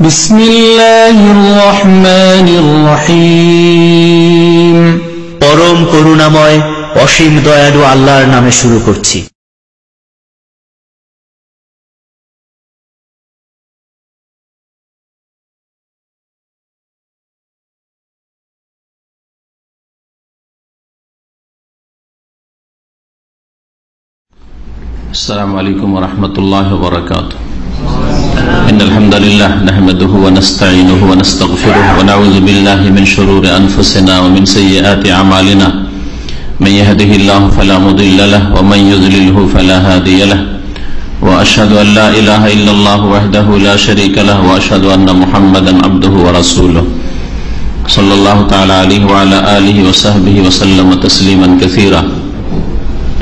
بسم الله الرحمن الرحيم পরম করুণাময় অসীম দয়ালু আল্লাহর নামে শুরু করছি السلام عليكم ورحمة الله وبركاته إن الحمد لله نحمده ونستعينه ونستغفره ونعوذ بالله من شرور أنفسنا ومن سيئات أعمالنا. من يهده الله فلا مضل له ومن يضلله فلا هادي له. وأشهد أن لا إله إلا الله وحده لا شريك له وأشهد أن محمدا عبده ورسوله. صلى الله تعالى عليه وعلى آله وصحبه وسلم تسليما كثيرا.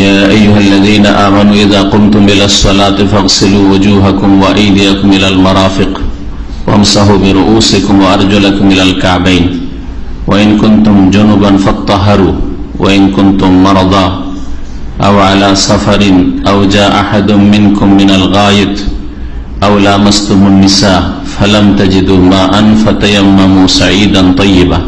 يا أيها الذين آمنوا إذا قمتم إلى الصلاة فاغسلوا وجوهكم وأيديكم إلى المرافق وامسحوا برؤوسكم وأرجلكم إلى الكعبين. وإن كنتم جنبا فاطهروا وإن كنتم مرضى أو على سفر أو جاء أحد منكم من الغايط أو لامستم النساء فلم تجدوا ماء فتيمموا سعيدا طيبا.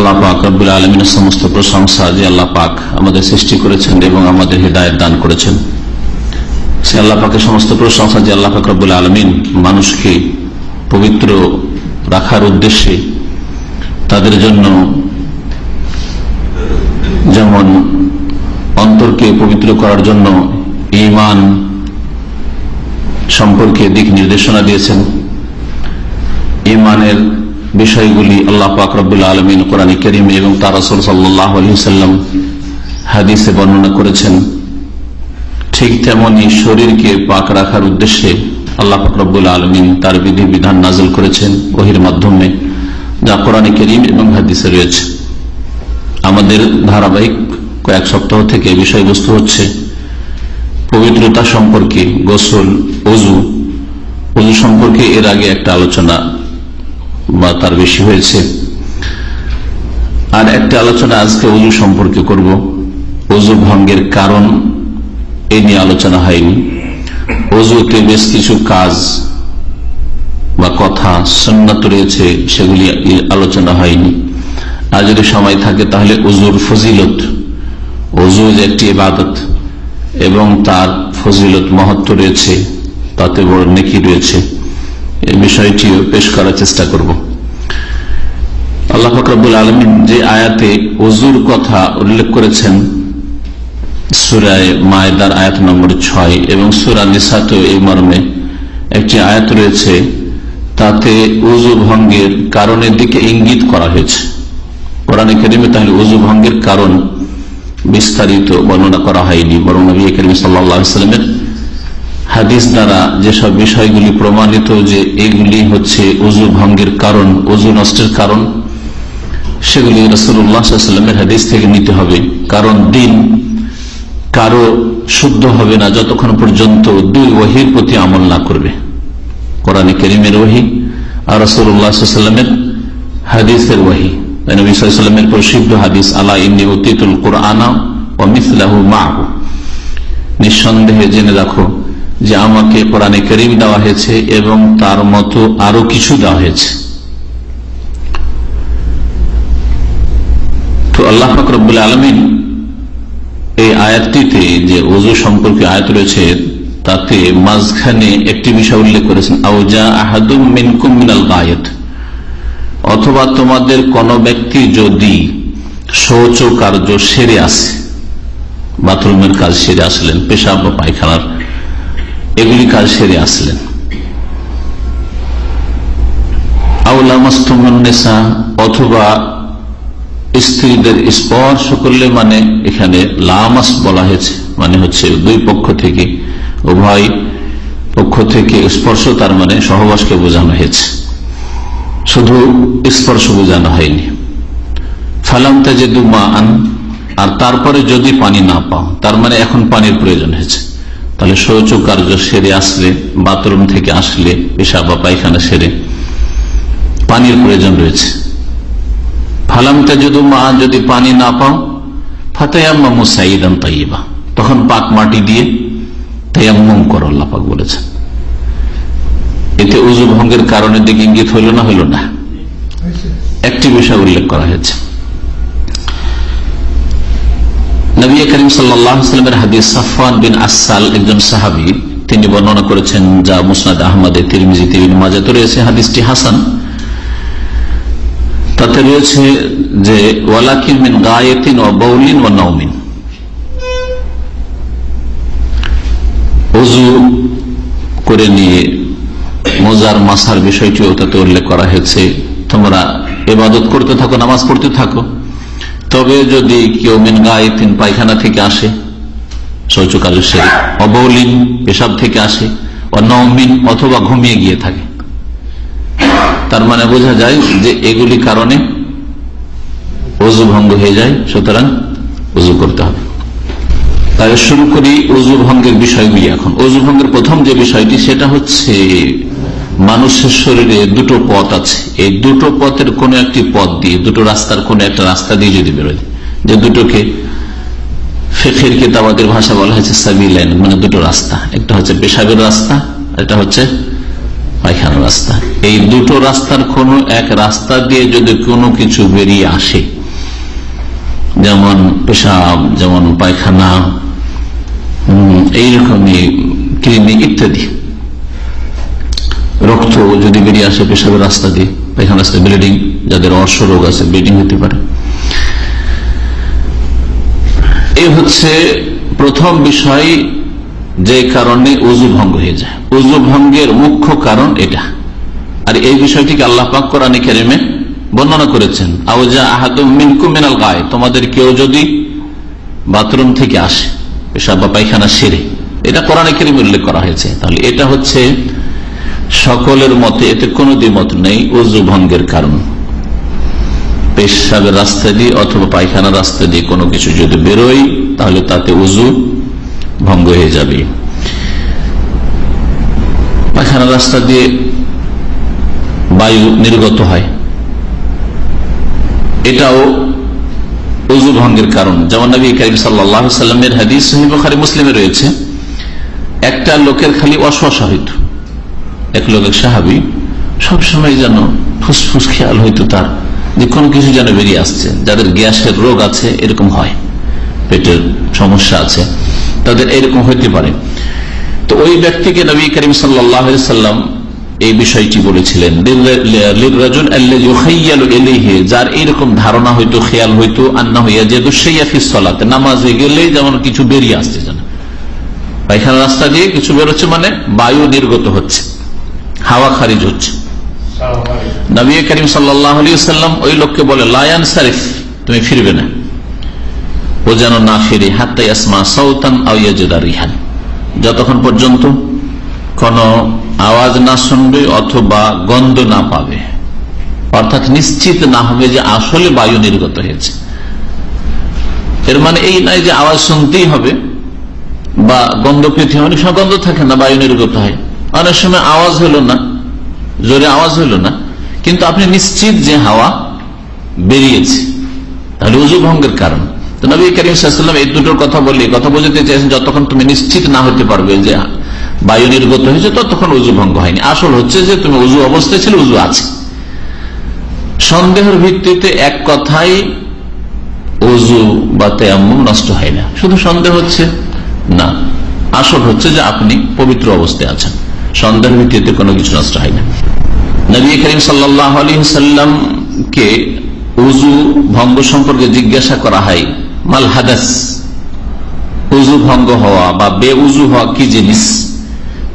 আল্লাহ পাক রব্বুল আলমিনের সমস্ত প্রশংসা যে আল্লাহ পাক আমাদের সৃষ্টি করেছেন এবং আমাদের হৃদায়ত দান করেছেন। সে আল্লাহ পাকের সমস্ত প্রশংসা যে আল্লাহ পাক আলমিন মানুষকে পবিত্র রাখার উদ্দেশ্যে তাদের জন্য যেমন অন্তরকে পবিত্র করার জন্য ইমান সম্পর্কে দিক নির্দেশনা দিয়েছেন। ইমানের বিষয়গুলি আল্লাহ পাক রব্বুল আলমিন কোরআন করিম এবং তার রসুল সাল্লাহ আলী সাল্লাম হাদিসে বর্ণনা করেছেন। ঠিক তেমনি শরীরকে পাক রাখার উদ্দেশ্যে আল্লাহ পাক রব্বুল আলমিন তার বিধি বিধান নাজল করেছেন ওহির মাধ্যমে, যা কোরআন করিম এবং হাদিসে রয়েছে। আমাদের ধারাবাহিক কয়েক সপ্তাহ থেকে বিষয়বস্তু হচ্ছে পবিত্রতা সম্পর্কে গোসল অজু অজু সম্পর্কে এর আগে একটা আলোচনা বা তার বেশি হয়েছে। আর একটা আলোচনা আজকে অজু সম্পর্কে করব। অজু ভঙ্গের কারণ এ নিয়ে আলোচনা হয়নি। অজুতে বেশ কিছু কাজ বা কথা সন্ন্যত রয়েছে, সেগুলি আলোচনা হয়নি। আর যদি সময় থাকে তাহলে অজুর ফজিলত অজু যে একটি ইবাদত এবং তার ফজিলত মহত্ব রয়েছে, তাতে বড় নেকি রয়েছে। এই বিষয়টিও পেশ করার চেষ্টা করব। আল্লাহ ফকরাবুল আলমিন যে আয়াতে অজুর কথা উল্লেখ করেছেন, সুরায় মায়দার আয়াত নম্বর ছয় এবং সুরা নিসাতে এই মর্মে একটি আয়াত রয়েছে, তাতে উজু ভঙ্গের কারণের দিকে ইঙ্গিত করা হয়েছে। কোরআন একাডেমি তাহলে উজু ভঙ্গের কারণ বিস্তারিত বর্ণনা করা হয়নি, বরং নবী করিম সাল্লামের হাদিস দ্বারা যেসব বিষয়গুলি প্রমাণিত যে এগুলি হচ্ছে উজু ভঙ্গের কারণ, উজু নষ্টের কারণ, সেগুলি রসুল্লাহামের হাদিস থেকে নিতে হবে। কারণ দিন কারও শুদ্ধ হবে না যতক্ষণ পর্যন্ত দুই ওহির প্রতি আমল না করবে। কোরআনে করিমের ওহি আর রসুল্লাহামের হাদিসের ওহি। নবী সাল্লামের প্রসিদ্ধ হাদিস, আলা ইন্নি অতীতুল কোরআনা ও মিসলাহু মাহু নিঃসন্দেহে জেনে রাখো যে আমাকে কোরআনে করিম দেওয়া হয়েছে এবং তার মতো আরও কিছু দেওয়া হয়েছে। তো আল্লাহ ফকরবুল আলমিন এই আয়াতটিতে যে ওজু সম্পর্কে আয়াত রয়েছে, তাতে মাঝখানে একটি বিষয় উল্লেখ করেছেন আউজা আহাদুম মিনকুম মিনাল গায়েত অথবা তোমাদের কোন ব্যক্তি যদি শৌচ কার্য সেরে আসে, বাথরুমের কাজ সেরে আসলেন, পেশাব বা পায়খানার এগুলি কাজ সেরে আসলেন? অথবা স্ত্রীদের স্পর্শ করলে মানে এখানে লামাস বলা হয়েছে মানে হচ্ছে দুই পক্ষ থেকে, উভয় পক্ষ থেকে স্পর্শ, তার মানে সহবাসকে বোঝানো হয়েছে। শুধু স্পর্শ বোঝানো হয়নি। ফালাম তাজে মা আন আর তারপরে যদি পানি না পাও, তার মানে এখন পানির প্রয়োজন হয়েছে। তাহলে শৌচ কার্য সেরে আসলে, বাথরুম থেকে আসলে, পেশা বা পায়খানা সেরে। পানির প্রয়োজন রয়েছে। ফালামটা যদি মা, যদি পানি না পাও, ফাতেয়াম্মা মুসাইদান তাইবা তখন পাক মাটি দিয়ে তাইয়াম্মম করো আল্লাপাক বলেছেন। এতে উজু ভঙ্গের কারণে দিকে ইঙ্গিত হইল না হইল না। একটি বিষয় উল্লেখ করা হয়েছে। নবী করিম সাল্লামের হাদিস সাফান বিন আসাল একজন সাহাবি, তিনি বর্ণনা করেছেন, যা মুসনাদ আহমদে, তিরমিজি তিবিন মাজাত রয়েছে, হাদিসটি হাসান। তাতে রয়েছে যে, ওয়ালাকিন মিন গায়েতিন ও বৌলিন ও নৌমিন অজু করে নিয়ে মোজার, মাসার বিষয়টিও তাতে উল্লেখ করা হয়েছে। তোমরা এবাদত করতে থাকো, নামাজ পড়তে থাকো। তবে যদি কেউ মিন গায়েতিন পায়খানা থেকে আসে শৌচকাল সে অবৌলিন পেশাব থেকে আসে অনমিন অথবা ঘুমিয়ে গিয়ে থাকে। তার মানে বোঝা যায় যে এগুলি কারণে অজু ভঙ্গ হয়ে যায়, সুতরাং উজু করতে হবে। তাহলে শুরু করি অজু ভঙ্গের বিষয়গুলি এখন। অজু ভঙ্গের প্রথম যে বিষয়টি, সেটা হচ্ছে মানুষের শরীরে দুটো পথ আছে। এই দুটো পথের কোন একটি পথ দিয়ে, দুটো রাস্তার কোন একটা রাস্তা দিয়ে যদি বেরোয়, যে দুটোকে ফেফের কিতাবাদের ভাষা বলা হয়েছে সাবিলাইন মানে দুটো রাস্তা। একটা হচ্ছে পেশাবের রাস্তা একটা হচ্ছে পায়খানার রাস্তা। এই দুটো রাস্তার কোন এক রাস্তা দিয়ে যদি কোনো কিছু বেরিয়ে আসে, যেমন পেশাব, যেমন পায়খানা এইরকমই কৃমি ইত্যাদি রক্ত যদি বেরিয়ে আসে, পেশাবের রাস্তা দিয়ে, পায়খানা রাস্তা ব্লিডিং যাদের অর্শ রোগ আছে ব্লিডিং হতে পারে। এই হচ্ছে প্রথম বিষয় যে কারণে উজু ভঙ্গ হয়ে যায়। উজু ভঙ্গের মুখ্য কারণ এটা। আর এই বিষয়টিকে আল্লাহ পাক কোরআন কেরিমে বর্ণনা করেছেন আউজা মিনকু মিনাল গায়ে তোমাদের কেউ যদি বাথরুম থেকে আসে, পেশাব বা পায়খানা সেরে, এটা কোরআনে কেরিম উল্লেখ করা হয়েছে। তাহলে এটা হচ্ছে সকলের মতে এতে কোনো দ্বিমত নেই, উজু ভঙ্গের কারণ। পেশাবের রাস্তা দিয়ে অথবা পায়খানার রাস্তা দিয়ে কোনো কিছু যদি বেরোয়, তাহলে তাতে উজু ভঙ্গ হয়ে যাবে। পায়খানার রাস্তা দিয়ে বায়ু নির্গত হয়। এটাও উজু ভঙ্গের কারণ। যেমন নবী করিম সাল্লামের হাদিস মুসলিমে রয়েছে, একটা লোকের খালি অশ্বাসা হইত এক লোকের সাহাবি সবসময় যেন ফুসফুস খেয়াল হইতো তার যে কোনো কিছু যেন বেরিয়ে আসছে, যাদের গ্যাসের রোগ আছে এরকম হয়, পেটের সমস্যা আছে, তাদের এরকম হইতে পারে। তো ওই ব্যক্তিকে নবী করিম সাল্লাম এই বিষয়টি বলেছিলেন যার এইরকম ধারণা হইতো, খেয়াল হইতো আন্না হইয়া যে দুঃসাইয়াফিসলাতে নামাজে গেলে যেমন কিছু বেরিয়ে আসছে যেন। পায়খানা রাস্তা দিয়ে কিছু বেরোচ্ছে মানে বায়ু নির্গত হচ্ছে। হাওয়া খারিজ হচ্ছে। নবী করিম সাল্লাম ওই লোককে বলে লায়ান সারিফ তুমি ফিরবে না। ও যেন না ফিরে আসমা সৌতান রিহান। যতক্ষণ পর্যন্ত কোন আওয়াজ না শুনবে অথবা গন্ধ না পাবে, অর্থাৎ নিশ্চিত না হবে যে আসলে বায়ু নির্গত হয়েছে। এর মানে এই নয় যে আওয়াজ শুনতেই হবে বা গন্ধ পেতে অনেক সময় গন্ধ থাকে না, বায়ু নির্গত হয়। অনেক সময় আওয়াজ হলো না, জোরে আওয়াজ হলো না, কিন্তু আপনি নিশ্চিত যে হাওয়া বেরিয়েছে। তাহলে উজু ভঙ্গের কারণ। তো নবী এই দুটোর কথা বললে কথা বোঝাতে চাইছেন যতক্ষণ তুমি নিশ্চিত না হতে পারবে যে বায়ু নির্গত হয়েছে, ততক্ষণ উজু ভঙ্গ হয়নি। আসল হচ্ছে যে তুমি উজু অবস্থায় ছিল, উজু আছে। সন্দেহের ভিত্তিতে এক কথাই উজু বা তেয়াম্মুম নষ্ট হয় না। শুধু সন্দেহ হচ্ছে না। আসল হচ্ছে যে আপনি পবিত্র অবস্থায় আছেন। সন্দেহের ভিত্তিতে কোনো কিছু নষ্ট হয় না। নবী করিম সাল্লাহ আলী উজু ভঙ্গ সম্পর্কে জিজ্ঞাসা করা হয়, মাল হাদাস? উজু ভঙ্গ হওয়া বা বে উজু হওয়া কি জিনিস?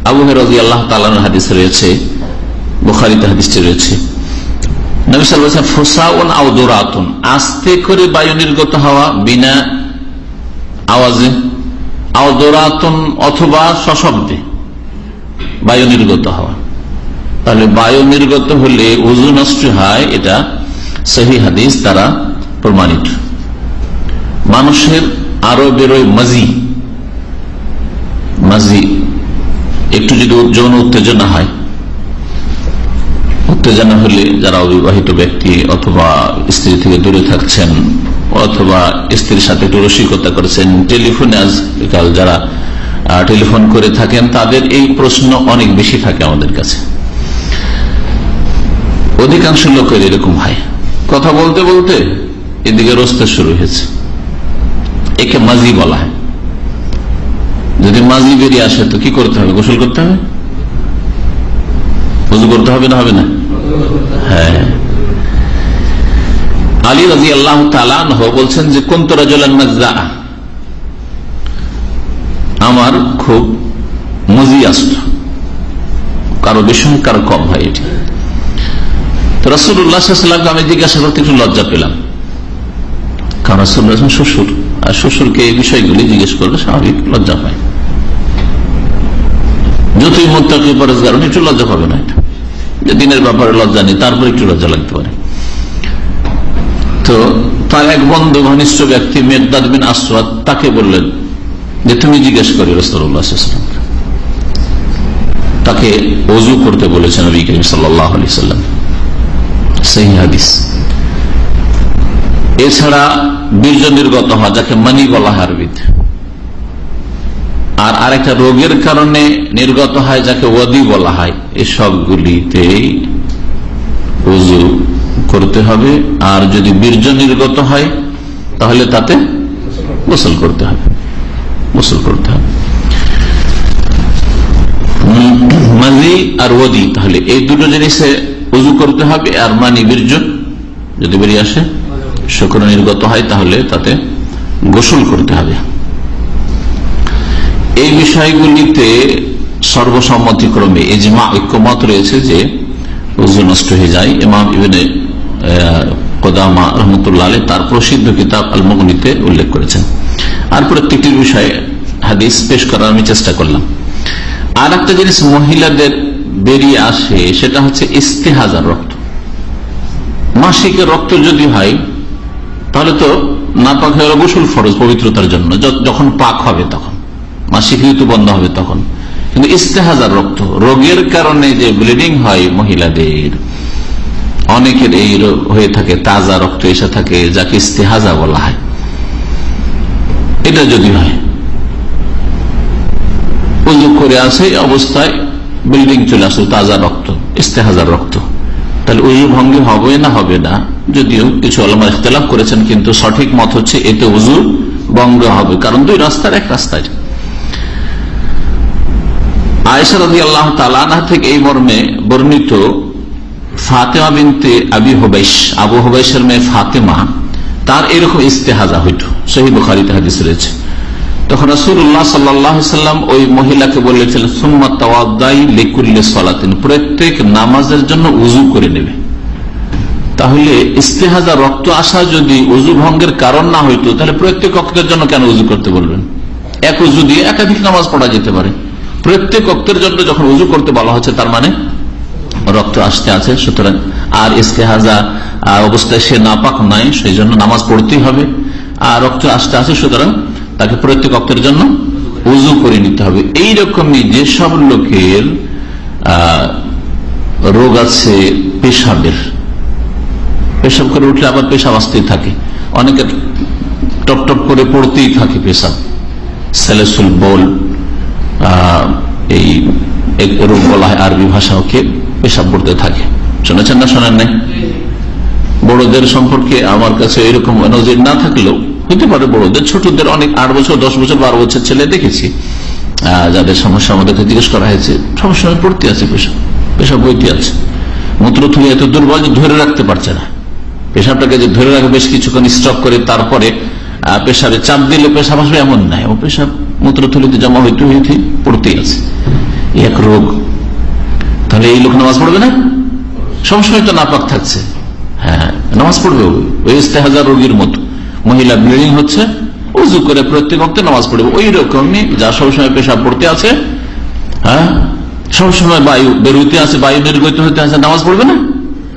আবু হেরাজি আল্লাহ তালানোর হাদিস রয়েছে, বুখারিতে হাদিসটি রয়েছে। নবী সাল্লাম ফোসাউন আউদোরাতুন আস্তে করে বায়ু নির্গত হওয়া বিনা আওয়াজে আউদোরাতুন অথবা সশব্দে। বায়ু নির্গত হওয়া। তাহলে বায়ু নির্গত হলে উজু নষ্ট হয়, এটা সহি হাদিস দ্বারা প্রমাণিত। মানুষের আরও বেরোয় মাজি মাজি, একটু যদি যৌন উত্তেজনা হয়, উত্তেজনা হলে যারা অবিবাহিত ব্যক্তি অথবা স্ত্রী থেকে দূরে থাকছেন, অথবা স্ত্রীর সাথে একটু রসিকতা করেছেন, টেলিফোনে আজকাল যারা টেলিফোন করে থাকেন, তাদের এই প্রশ্ন অনেক বেশি থাকে আমাদের কাছে। অধিকাংশ লোকের এরকম হয়। কথা বলতে বলতে এদিকে রস্তে শুরু হয়েছে। একে মাঝি বলা হয়। যদি মাঝি বেরিয়ে আসে তো কি করতে হবে? গোসল করতে হবে? উজু করতে হবে না হবে না? হ্যাঁ। আলী রাজি আল্লাহ বলছেন যে কোন তোরা জলান মাজদা আমার খুব মজি আসত। কারও বেশি কারও কম হয় এটি। রসুল্লাহামকে আমি জিজ্ঞাসা করতে একটু লজ্জা পেলাম। কারণ শ্বশুর, আর শ্বশুরকে এই বিষয়গুলি জিজ্ঞেস করলে স্বাভাবিক লজ্জা পায়। যতই একটু লজ্জা পাবে না এটা। দিনের ব্যাপারে লজ্জা নেই, তারপর একটু লজ্জা লাগতে পারে। তো তার এক বন্ধু, ঘনিষ্ঠ ব্যক্তি মেঘদাদ বিন আসওয়াদ, তাকে বললেন যে তুমি জিজ্ঞেস করি রসুল্লাহাম তাকে অজু করতে বলেছেন নবী করিম সাল্লাম সেই হাদিস। এছাড়া বীর্য নির্গত হওয়া, যাকে মানি বলা আরবিতে। আর আরেকটা রোগের কারণে নির্গত হয়, যাকে ওয়াদি বলা হয়। এই সবগুলিতেই উজু করতে হবে। আর যদি বীর্য নির্গত হয়, তাহলে তাতে গোসল করতে হবে। গোসল করতে হবে মাজি আর ওদি তাহলে এই দুটো জিনিসে উজু করতে হবে, আর মানি বীর্য যদি বেরিয়ে আসে, শুক্র নির্গত হয়, তাহলে তাতে গোসল করতে হবে। এই বিষয়গুলিতে সর্বসম্মতিক্রমে এজমা ঐক্যমত রয়েছে যে উজু নষ্ট হয়ে যায়। ইমাম ইবেনে কোদামা রহমতুল্লাহ তার প্রসিদ্ধ কিতাব আলমগনিতে উল্লেখ করেছেন। আর প্রত্যেকটির বিষয়ে হাদিস পেশ করার আমি চেষ্টা করলাম। আর একটা জিনিস মহিলাদের বেরিয়ে আসে, সেটা হচ্ছে ইস্তেহাজার রক্ত। মাসিকের রক্ত যদি হয়, তাহলে তো না পাক হয়ে গোসল ফরজ পবিত্রতার জন্য যখন পাক হবে তখন। মাসিক ঋতু বন্ধ হবে তখন। কিন্তু ইস্তেহাজার রক্ত, রোগের কারণে যে ব্লিডিং হয় মহিলাদের, অনেকের এই হয়ে থাকে, তাজা রক্ত এসে থাকে, যাকে ইস্তেহাজা বলা হয়। এটা যদি হয়। উজু করে আসে অবস্থায় বিল্ডিং চলে আসো, তাজা রক্ত, ইস্তেহাজার রক্ত। তাহলে উজু ভঙ্গি হবে না হবে না, যদিও কিছু আলমা ইখতলাফ করেছেন, কিন্তু সঠিক মত হচ্ছে এতে উজু ভঙ্গ হবে, কারণ দুই রাস্তার এক রাস্তায়। আয়সা আল্লাহ থেকে এই মর্মে বর্ণিত তার এরকম ইস্তেহাজা হইত। সহি বুখারিতে হাদিস রয়েছে। তখন রসুল্লাহ সাল্লাম ওই মহিলাকে বলেছিলেন সলাতিন। প্রত্যেক নামাজের জন্য উজু করে নেবে। তাহলে ইস্তেহাজা রক্ত আসা যদি উজু ভঙ্গের কারণ না হইতো, তাহলে প্রত্যেক অক্তের জন্য কেন উজু করতে বলবেন? এক উজু দিয়ে একাধিক নামাজ পড়া যেতে পারে। প্রত্যেক অক্তের জন্য যখন উজু করতে বলা হচ্ছে, তার মানে রক্ত আসতে আছে, সুতরাং আর ইস্তেহাজা অবস্থায় সে নাপাক নাই সেই জন্য নামাজ পড়তেই হবে। আর রক্ত আসতে আছে, সুতরাং তাকে প্রত্যেক অক্তের জন্য উজু করে নিতে হবে। এই রকমই যেসব লোকের রোগ আছে পেশাবের, পেশাব করে উঠলে আবার পেশাব আসতেই থাকে। অনেকে টপ টপ করে পড়তেই থাকে পেশাব। সেলেসুল বল এই রোগ বলা হয় আরবি ভাষা ওকে পেশাব পড়তে থাকে। শুনেছেন না, শোনেন নাই? বড়দের সম্পর্কে আমার কাছে এরকম নজির না থাকলেও হইতে পারে বড়দের, ছোটদের অনেক আট বছর, দশ বছর, বারো বছর ছেলে দেখেছি। যাদের সমস্যা আমাদেরকে জিজ্ঞেস করা হয়েছে সবসময় পড়তে আছে পেশাব পেশাব বইতে আছে। মূত্র থুলে এত দুর্বল যে ধরে রাখতে পারছে না। পেশাবটাকে যে ধরে রাখে বেশ কিছুক্ষণ স্টক করে তারপরে পেশাবে চাপ দিলে পেশাব আসবে এমন নাই। ও পেশাব মূত্র মূত্রথলিতে জমা হইতে হইতে পড়তেই আছে। এক রোগ তাহলে এই লোক নামাজ পড়বে না? সবসময় তো নাপাক থাকছে। হ্যাঁ নামাজ পড়বে। ওই ইস্তেহাজার রোগীর মতো। মহিলা ব্লিডিং হচ্ছে, উজু করে প্রত্যেক অক্টে নামাজ পড়বে। ওই রকমই যা সবসময় পেশাব পড়তে আছে হ্যাঁ? সবসময় বায়ু বেরোতে আছে, বায়ু নির্গত হতে আছে, নামাজ পড়বে না?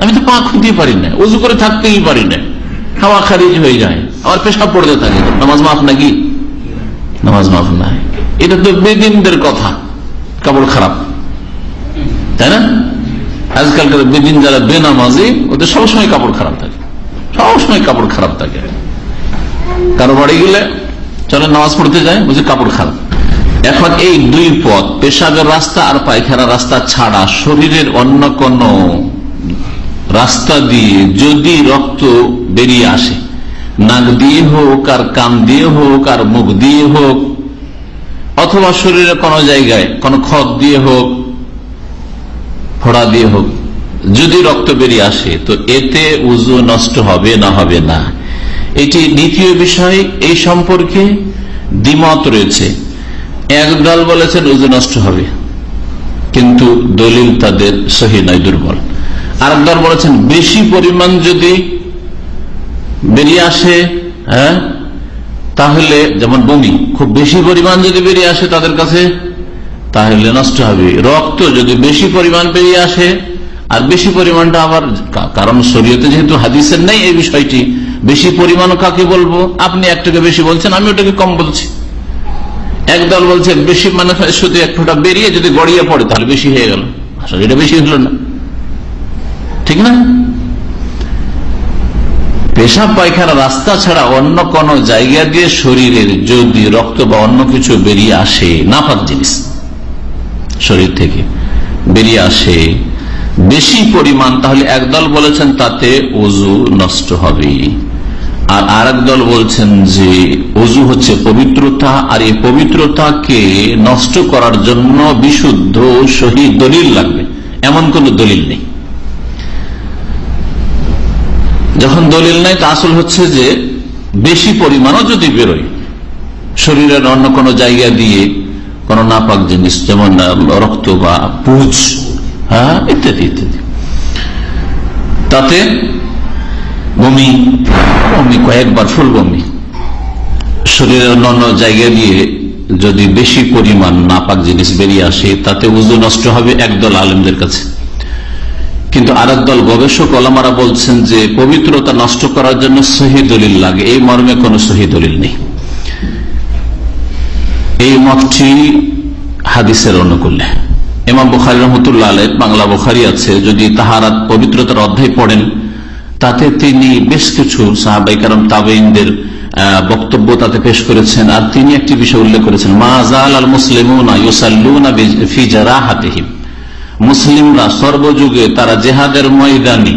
আমি তো পা খুঁজতে পারি না, উজু করে থাকতেই পারি না। হাওয়া খারিজ হয়ে যায় আমার পেশাব পড়তে থাকে। নামাজ মাফ নাকি? নামাজ মাফ নাই। এটা তো বেদিনদের কথা, কাপড় খারাপ। তাই না? আজকালকার বেদিন যারা বেনামাজি, ওদের সবসময় কাপড় খারাপ থাকে। সবসময় কাপড় খারাপ থাকে। কারও বাড়ি গেলে চলে নামাজ পড়তে যায় বুঝে কাপড় খারাপ। এখন এই দুই পথ, পেশাবের রাস্তা আর পায়খানা রাস্তা ছাড়া শরীরের অন্য কোন রাস্তা দিয়ে যদি রক্ত বেরিয়ে আসে, নাক দিয়ে হোক আর কান দিয়ে হোক আর মুখ দিয়ে হোক, অথবা শরীরের কোন জায়গায় কোন খত দিয়ে হোক ফোড়া দিয়ে হোক, যদি রক্ত বেরিয়ে আসে, তো এতে উজু নষ্ট হবে না হবে না। এটি দ্বিতীয় বিষয়, এই সম্পর্কে দ্বিমত রয়েছে। এক দল বলেছেন উজু নষ্ট হবে, কিন্তু দলিল তাদের সহি নয়, দুর্বল। আর দল বলেছেন বেশি পরিমাণ যদি বেরিয়ে আসে হ্যাঁ তাহলে, যেমন বমি, খুব বেশি পরিমাণ যদি বেরিয়ে আসে তাদের কাছে তাহলে নষ্ট হবে। রক্ত যদি বেশি পরিমাণ বেরিয়ে আসে, আর বেশি পরিমাণটা আবার কারণ শরীয়তে যেহেতু হাদিসের নেই এই বিষয়টি, বেশি পরিমাণ কাকে বলব? আপনি একটাকে বেশি বলছেন, আমি ওটাকে কম বলছি। একদল বলছে, বেশি মানে শুধু এক ফোঁটা বেরিয়ে যদি গড়িয়ে পড়ে, তাহলে বেশি হয়ে গেল। আসলে এটা বেশি হলো না। ঠিক না? পেশাব, পায়খানা রাস্তা ছাড়া অন্য কোন জায়গা দিয়ে শরীরের যদি রক্ত বা অন্য কিছু বেরিয়ে আসে, নাপাক জিনিস। শরীর থেকে বেরিয়ে আসে। বেশি পরিমাণ, তাহলে একদল বলেছেন তাতে অজু নষ্ট হবে। আর আরেক দল বলছেন যে অজু হচ্ছে পবিত্রতা, আর এই পবিত্রতাকে নষ্ট করার জন্য বিশুদ্ধ সহি দলিল লাগবে। এমন কোন দলিল নেই। যখন দলিল নাই, তা আসল হচ্ছে যে বেশি পরিমাণও যদি বেরোয়, শরীরের অন্য কোনো জায়গা দিয়ে কোন নাপাক জিনিস, যেমন রক্ত বা পুজ হ্যাঁ ইত্যাদি ইত্যাদি। তাতে বমি বমি, কয়েকবার ফুল বমি। শরীরের অন্যান্য জায়গা দিয়ে যদি বেশি পরিমাণ নাপাক জিনিস বেরিয়ে আসে, তাতে উজু নষ্ট হবে একদল আলেমদের কাছে। কিন্তু আর দল গবেষক, ওলামারা বলছেন যে, পবিত্রতা নষ্ট করার জন্য সহি দলিল লাগে। এই মর্মে কোন সহি দলিল নেই। এই মতটি হাদিসের অনুকূলে। ইমাম বুখারি রহমতুল্লাহ আলাই বাংলা বুখারি আছে, যদি তাহারা পবিত্রতার অধ্যায় পড়েন, তাতে তিনি বেশ কিছু সাহাবাই কারণ তাবেইনদের বক্তব্য তাতে পেশ করেছেন, আর তিনি একটি বিষয় উল্লেখ করেছেন মাজাল মুসলিমরা সর্বযুগে তারা জেহাদের ময়দানে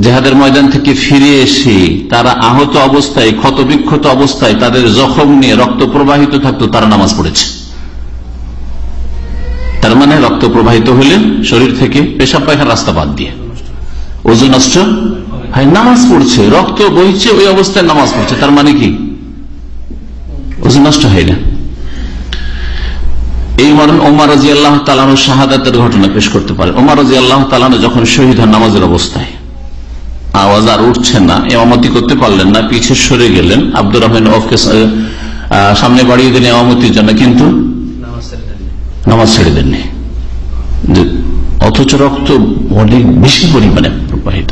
জেহাদের ময়দান থেকে ফিরে এসে তারা আহত অবস্থায়, ক্ষতবিক্ষত অবস্থায় তাদের জখম নিয়ে রক্ত প্রবাহিত থাকতো, তারা নামাজ পড়েছে। তার মানে রক্ত প্রবাহিত হলে শরীর থেকে পেশাব পায়খার রাস্তা বাদ দিয়ে। ওজন নষ্ট? হয় নামাজ পড়ছে, রক্ত বইছে, ওই অবস্থায় নামাজ পড়ছে, তার মানে কি? ওজন নষ্ট হয় না। এই মরণ ওমার রাজি আল্লাহ তালানো শাহাদাতের ঘটনা পেশ করতে পারে। ওমার রাজি আল্লাহ তালানো যখন শহীদ হন নামাজের অবস্থায় আওয়াজ আর উঠছে না এমামতি করতে পারলেন না পিছিয়ে সরে গেলেন। আব্দুর রহমান সামনে বাড়িয়ে দিলেন এমামতির জন্য, কিন্তু নামাজ ছেড়ে দেননি। অথচ রক্ত অনেক বেশি পরিমাণে প্রবাহিত।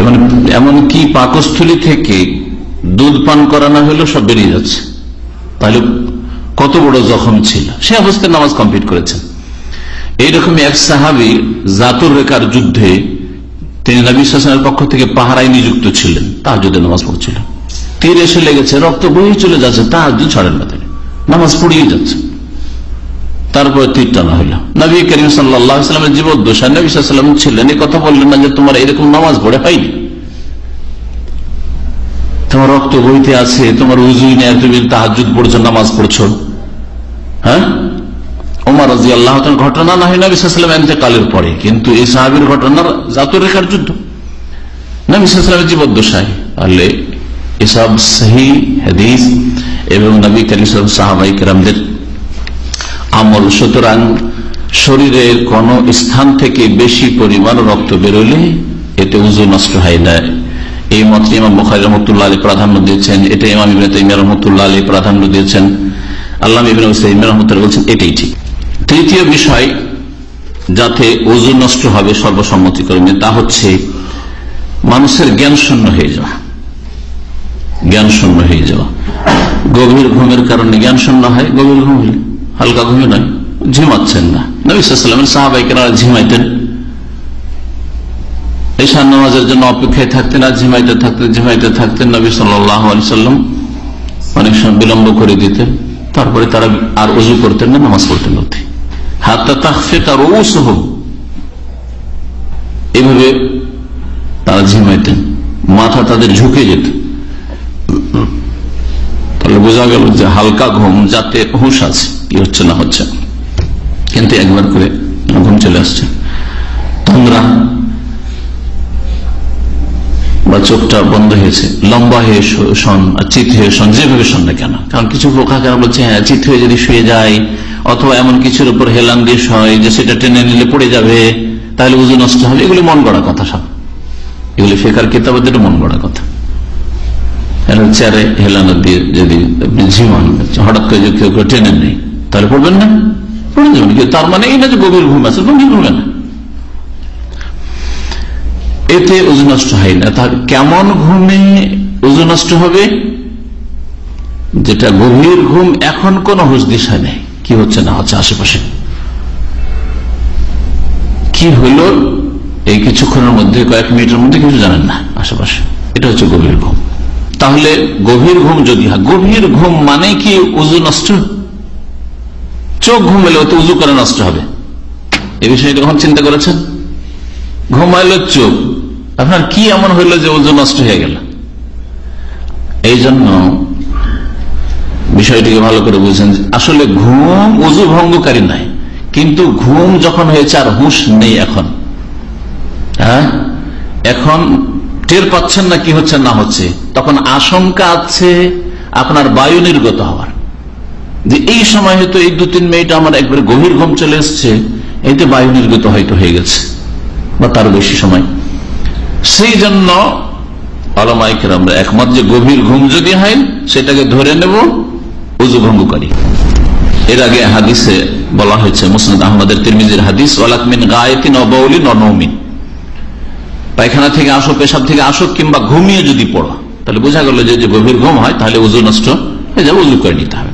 এবং এমনকি পাকস্থলী থেকে দুধ পান করানো হলো, সব বেরিয়ে যাচ্ছে। তাহলে কত বড় জখম ছিল? সে অবস্থায় নামাজ কমপ্লিট করেছেন। এইরকম এক সাহাবি জাতুর রেখার যুদ্ধে তিনি নবী শাসনের পক্ষ থেকে পাহারায় নিযুক্ত ছিলেন তাহাজুদে নামাজ পড়ছিলেন। তীর এসে লেগেছে, রক্ত বয়ে চলে যাচ্ছে তাহাজুদ ছাড়েন না তিনি। নামাজ পড়িয়ে যাচ্ছে। তারপরে তীর টানা হইল। নবী করিম সাল্লামের জীবদ্দশা নবী সাল্লাম ছিলেন এই কথা বললেন না যে তোমার এরকম নামাজ পড়ে হয়নি তোমার রক্ত বইতে আছে, তোমার উজুই নেই তুমি তাহাজুদ পড়ছো, নামাজ পড়ছো। হ্যাঁ? ওমর রাজি আল্লাহ ঘটনা এতেকালের পরে, কিন্তু এই সাহাবির ঘটনার রেখার যুদ্ধ। তাহলে এসব সহি হাদিস এবং নবী কালী সাহাবাই আমল। সুতরাং শরীরের কোন স্থান থেকে বেশি পরিমাণ রক্ত বেরোলে এতে উজু নষ্ট হয় না। এই মতে ইমাম বখারি রহমতুল্লাহ আলী প্রাধান্য দিয়েছেন, এটা ইমাম ইবিন তাইমিয়া রহমতুল্লাহ আলী প্রাধান্য দিয়েছেন। আল্লাহ ইবিন হুসাইমিয়া রহমতুল্লাহ বলছেন, এটাই ঠিক। তৃতীয় বিষয় যাতে ওজু নষ্ট হবে সর্বসম্মতিক্রমে, তা হচ্ছে মানুষের জ্ঞান শূন্য হয়ে যাওয়া। জ্ঞান শূন্য হয়ে যাওয়া। গভীর ঘুমের কারণে জ্ঞান শূন্য হয়, গভীর ঘুম হলে হালকা ঘুমে নয়, ঝিমাচ্ছেন না। নবীলামের সাহাবাইকেরা ঝিমাইতেন। ঈশান নামাজের জন্য অপেক্ষায় থাকতেন আর ঝিমাইতে থাকতেন ঝিমাইতে থাকতেন নবী সাল্লাম অনেক সময় বিলম্ব করে দিতেন। তারপরে তারা আর উজু করতেন না, নামাজ পড়তেন নথি এভাবে তারা ঝিমাইতেন, মাথা তাদের ঝুঁকে যেত। তাহলে বোঝা গেল যে হালকা ঘুম যাতে হুঁশ আছে, কি হচ্ছে না হচ্ছে। কিন্তু একবার করে ঘুম চলে আসছে। তোমরা বা চোখটা বন্ধ হয়েছে, লম্বা হয়ে শোন, চিত হয়ে শোন, যেভাবে শোন না কেন? কারণ কিছু পোকা কেন বলছে হ্যাঁ চিত হয়ে যদি শুয়ে যায় অথবা এমন কিছুর উপর হেলান দিয়ে শয় যে সেটা টেনে নিলে পড়ে যাবে, তাহলে উজু নষ্ট হবে। এগুলি মন গড়া কথা সব। এগুলি ফেকার কিতাবের মন গড়া কথা। চেয়ারে হেলানো দিয়ে যদি আপনি হঠাৎ করে যদি কেউ কেউ টেনে নেই তাহলে পড়বেন না? পড়ে যাবেন। তার মানে এই না যে গভীর ঘুম আছে না এতে উজু নষ্ট হয় না। তাহলে কেমন ঘুমে উজু নষ্ট হবে? যেটা গভীর ঘুম এখন কোন হুশ দিশা নেই। কি হচ্ছে না হচ্ছে আশেপাশে? কি হইল এই কিছুক্ষণের মধ্যে, কয়েক মিনিটের মধ্যে কিছু জানেন না আশেপাশে। এটা হচ্ছে গভীর ঘুম। তাহলে গভীর ঘুম যদি হয়, গভীর ঘুম মানে কি উজু নষ্ট? চোখ ঘুমেলে তো উজু করে নষ্ট হবে। এ বিষয়ে কখন চিন্তা করেছেন? ঘুমাইল চোখ আপনার কি এমন হইল যে উজু নষ্ট হয়ে গেল? এই জন্য বিষয়টিকে ভালো করে বুঝছেন আসলে ঘুম উজু ভঙ্গকারী নাই, কিন্তু ঘুম যখন হয়েছে আর হুঁশ নেই এখন। হ্যাঁ? এখন টের পাচ্ছেন না কি হচ্ছে না হচ্ছে। তখন আশঙ্কা আছে আপনার বায়ু নির্গত হওয়ার। যে এই সময় হয়তো এই দু তিন মিনিট আমার একবার গভীর ঘুম চলে এসছে, এতে বায়ু নির্গত হয়তো হয়ে গেছে, বা তার বেশি সময়। সেই জন্য আলমাইকের আমরা একমত যে গভীর ঘুম যদি হয়, সেটাকে ধরে নেব উজু ভঙ্গকারী। এর আগে হাদিসে বলা হয়েছে মুসলিম আহমদের তিরমিজির হাদিস ওয়ালাকমিন গায়তিন অবৌলি নমিন। পায়খানা থেকে আসো, পেশাব থেকে আসো, কিংবা ঘুমিয়ে যদি পড়ো, তাহলে বোঝা গেল যে গভীর ঘুম হয়, তাহলে উজু নষ্ট হয়ে যাবে উজু করে নিতে হবে।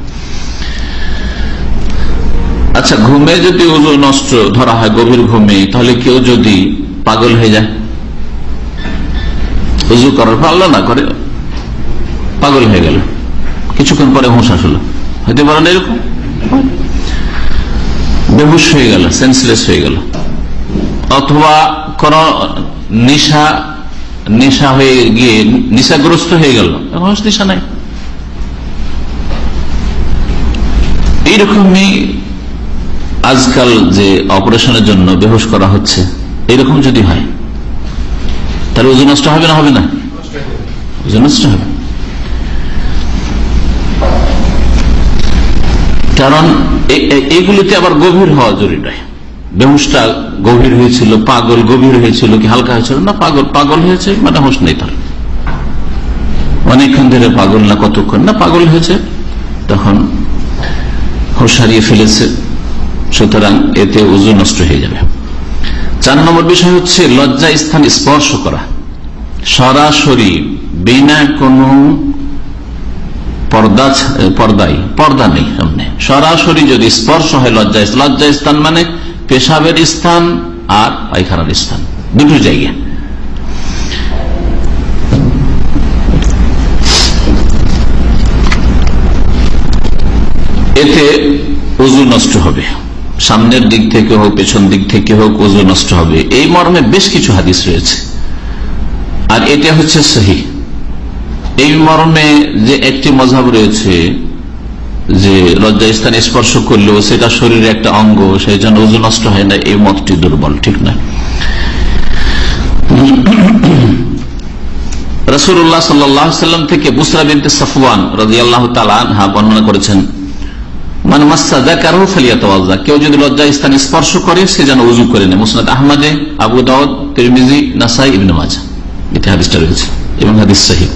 আচ্ছা ঘুমে যদি উজু নষ্ট ধরা হয়, গভীর ঘুমে, তাহলে কেউ যদি পাগল হয়ে যায়? উজু করার পর আল্লাহ না করে, পাগল হয়ে গেল। কিছুক্ষণ পরে হুঁশ আসলো। হইতে পারে না এরকম? বেহুশ হয়ে গেল সেন্সলেস হয়ে গেল। অথবা কোন নিশা, নেশা হয়ে গিয়ে নিশাগ্রস্ত হয়ে গেল। হুঁশ নিশা নাই। এইরকমই আজকাল যে অপারেশনের জন্য বেহস করা হচ্ছে, এরকম যদি হয় তাহলে ওজন নষ্ট হবে না হবে না? ওজন নষ্ট হবে। কারণ এগুলিতে আবার গভীর হওয়া জরুরি নয়। বেহুসটা গভীর হয়েছিল, পাগল গভীর হয়েছিল কি হালকা হয়েছিল? না, পাগল পাগল হয়েছে মানে হুঁশ নেই তার। অনেকক্ষণ ধরে পাগল না, কতক্ষণ? না, পাগল হয়েছে। তখন হুঁশ হারিয়ে ফেলেছে। সুতরাং এতে উজু নষ্ট হয়ে যাবে। চার নম্বর বিষয় হচ্ছে লজ্জা স্থান স্পর্শ করা। সরাসরি বিনা কোন পর্দা পর্দাই, পর্দা নেই সামনে। সরাসরি যদি স্পর্শ হয় লজ্জা লজ্জা স্থান মানে পেশাবের স্থান আর পায়খানার স্থান। দুটো জায়গা এতে উজু নষ্ট হবে। সামনের দিক থেকে হোক, পেছন দিক থেকে হোক ওজু নষ্ট হবে। এই মর্মে বেশ কিছু হাদিস রয়েছে। আর এটা হচ্ছে সহি। এই মর্মে যে একটি মজাব রয়েছে, যে লজ্জা স্থানে স্পর্শ করলেও সেটা শরীরের একটা অঙ্গ, সেই জন্য ওজন নষ্ট হয় না, এই মতটি দুর্বল, ঠিক না? রসুল্লাহ সাল্লাম থেকে বুসরা বিনতে সফওয়ান রাজি আল্লাহ তালা বর্ণনা করেছেন কারও ফালিয়া কেউ যদি লজ্জা স্থান স্পর্শ করে, সে যেন উজু করে নেয়। মুসনাদ আহমদে, আবু নাসাই, ইবনে মাজা হাদিসটা রয়েছে এবং হাদিস সাহিব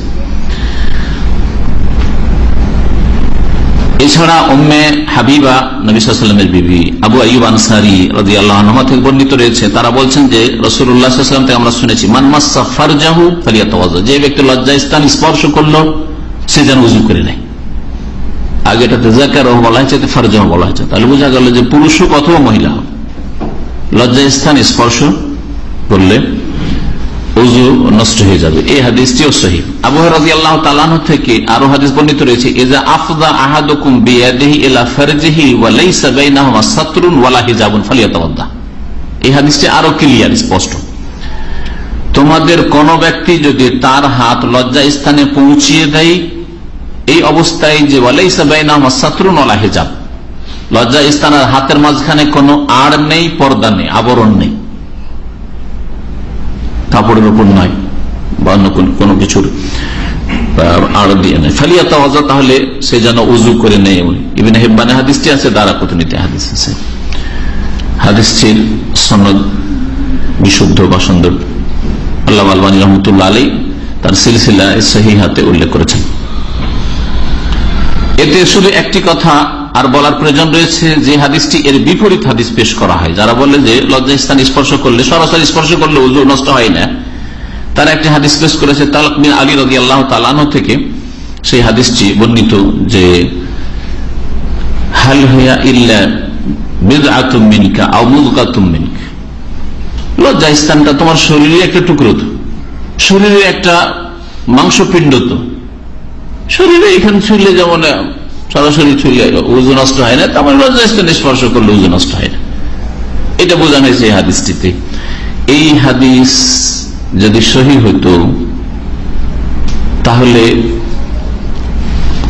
এছাড়া উম্মে হাবিবা নবিসামের বিবি আবু আইব আনসারি রাজি আল্লাহ থেকে বর্ণিত রয়েছে। তারা বলছেন যে রসুল্লাহাম থেকে আমরা শুনেছি মানমাসা ফারজাহু ফালিয়া যে ব্যক্তি লজ্জা স্থান স্পর্শ করল, সে যেন উজু করে নেয়। আগে এটাতে জাকার বলা হয়েছে ফারজাহ বলা হয়েছে তাহলে বোঝা গেল যে পুরুষ হোক অথবা মহিলা হোক, লজ্জা স্থান স্পর্শ করলে নষ্ট হয়ে যাবে। এই হাদিসটিও সহি। থেকে আরও হাদিস বর্ণিত রয়েছে এজা আফদা আহাদুকুম বিয়াদিহি ইলা ফারজিহি ওয়া লাইসা বাইনাহুমা সাতরুন এই হাদিসটি আরও ক্লিয়ার, স্পষ্ট। তোমাদের কোন ব্যক্তি যদি তার হাত লজ্জা স্থানে পৌঁছিয়ে দেয় এই অবস্থায় যে ওয়ালাইসা বাইনাহুমা সাতরুন ওয়ালা হিজাব। লজ্জা স্থানের হাতের মাঝখানে কোনো আড় নেই, পর্দা নেই, আবরণ নেই। কাপড়ের উপর নয়, বা অন্য কোনো কিছুর দিয়ে ফালিয়া তাহলে সে যেন উজু করে হেব্বানে হাদিসটি আছে, দ্বারা হাদিস আছে। হাদিসটির সনদ বিশুদ্ধ বা সুন্দর। আল্লাহ আলবানী রহমতুল্লাহ আলী তার সিলসিলা সহি হাতে উল্লেখ করেছেন। এতে শুধু একটি কথা আর বলার প্রয়োজন রয়েছে যে হাদিসটি এর বিপরীত হাদিস পেশ করা হয়। যারা বলে যে লজ্জা স্থান স্পর্শ করলে, সরাসরি স্পর্শ করলে উজু নষ্ট হয় না, তারা একটি হাদিস পেশ করেছে তালকমিন আলী রদি আল্লাহ তালানো থেকে। সেই হাদিসটি বর্ণিত যে, হাল হইয়া ইল্লা লজ্জা স্থানটা তোমার শরীরে একটা টুকরো তো। শরীরে একটা মাংসপিণ্ড তো। শরীরে এখানে ছুঁলে যেমন সরাসরি ছুঁলে উজু নষ্ট হয় না তেমন লজ্জা স্পর্শ করলে উজু নষ্ট হয় না। এটা বোঝানো হয়েছে এই হাদিসটিতে। এই হাদিস যদি সহি হইতো, তাহলে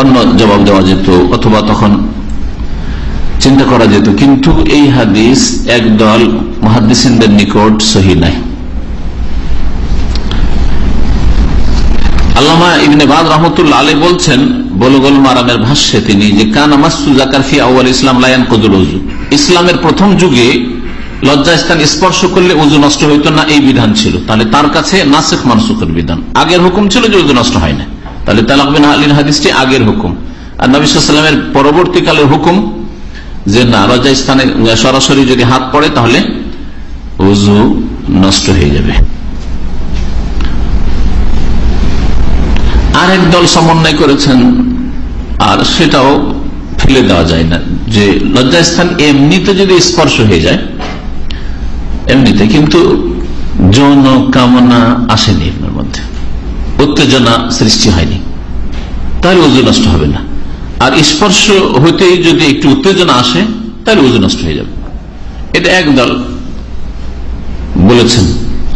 অন্য জবাব দেওয়া যেত, অথবা তখন চিন্তা করা যেত, কিন্তু এই হাদিস একদল মহাদিসিনদের নিকট সহি নাই। আল্লামা ইবনে বাদ রহমতুল্লাহ আলী বলছেন, বলগল মারামের ভাষ্যে তিনি যে, কান আমাসু জাকার ফি ইসলাম লায়ান কদুল উজু ইসলামের প্রথম যুগে লজ্জাস্থান স্পর্শ করলে উজু নষ্ট হইত না, এই বিধান ছিল। তাহলে তার কাছে নাসেখ মানসুখের বিধান। আগের হুকুম ছিল যে উজু নষ্ট হয় না। তাহলে তালাকবিন আলীর হাদিসটি আগের হুকুম। আর নবিসামের পরবর্তীকালের হুকুম যে, না লজ্জা স্থানে সরাসরি যদি হাত পড়ে তাহলে উজু নষ্ট হয়ে যাবে। আরেক দল সমন্বয় করেছেন, আর সেটাও ফেলে দেওয়া যায় না। যে লজ্জাস্থান এমনিতে যদি স্পর্শ হয়ে যায়, এমনিতে কিন্তু যৌন কামনা আসেনি আপনার মধ্যে। উত্তেজনা সৃষ্টি হয়নি। তাহলে ওজন নষ্ট হবে না। আর স্পর্শ হইতেই যদি একটু উত্তেজনা আসে তাহলে ওজন নষ্ট হয়ে যাবে। এটা একদল বলেছেন।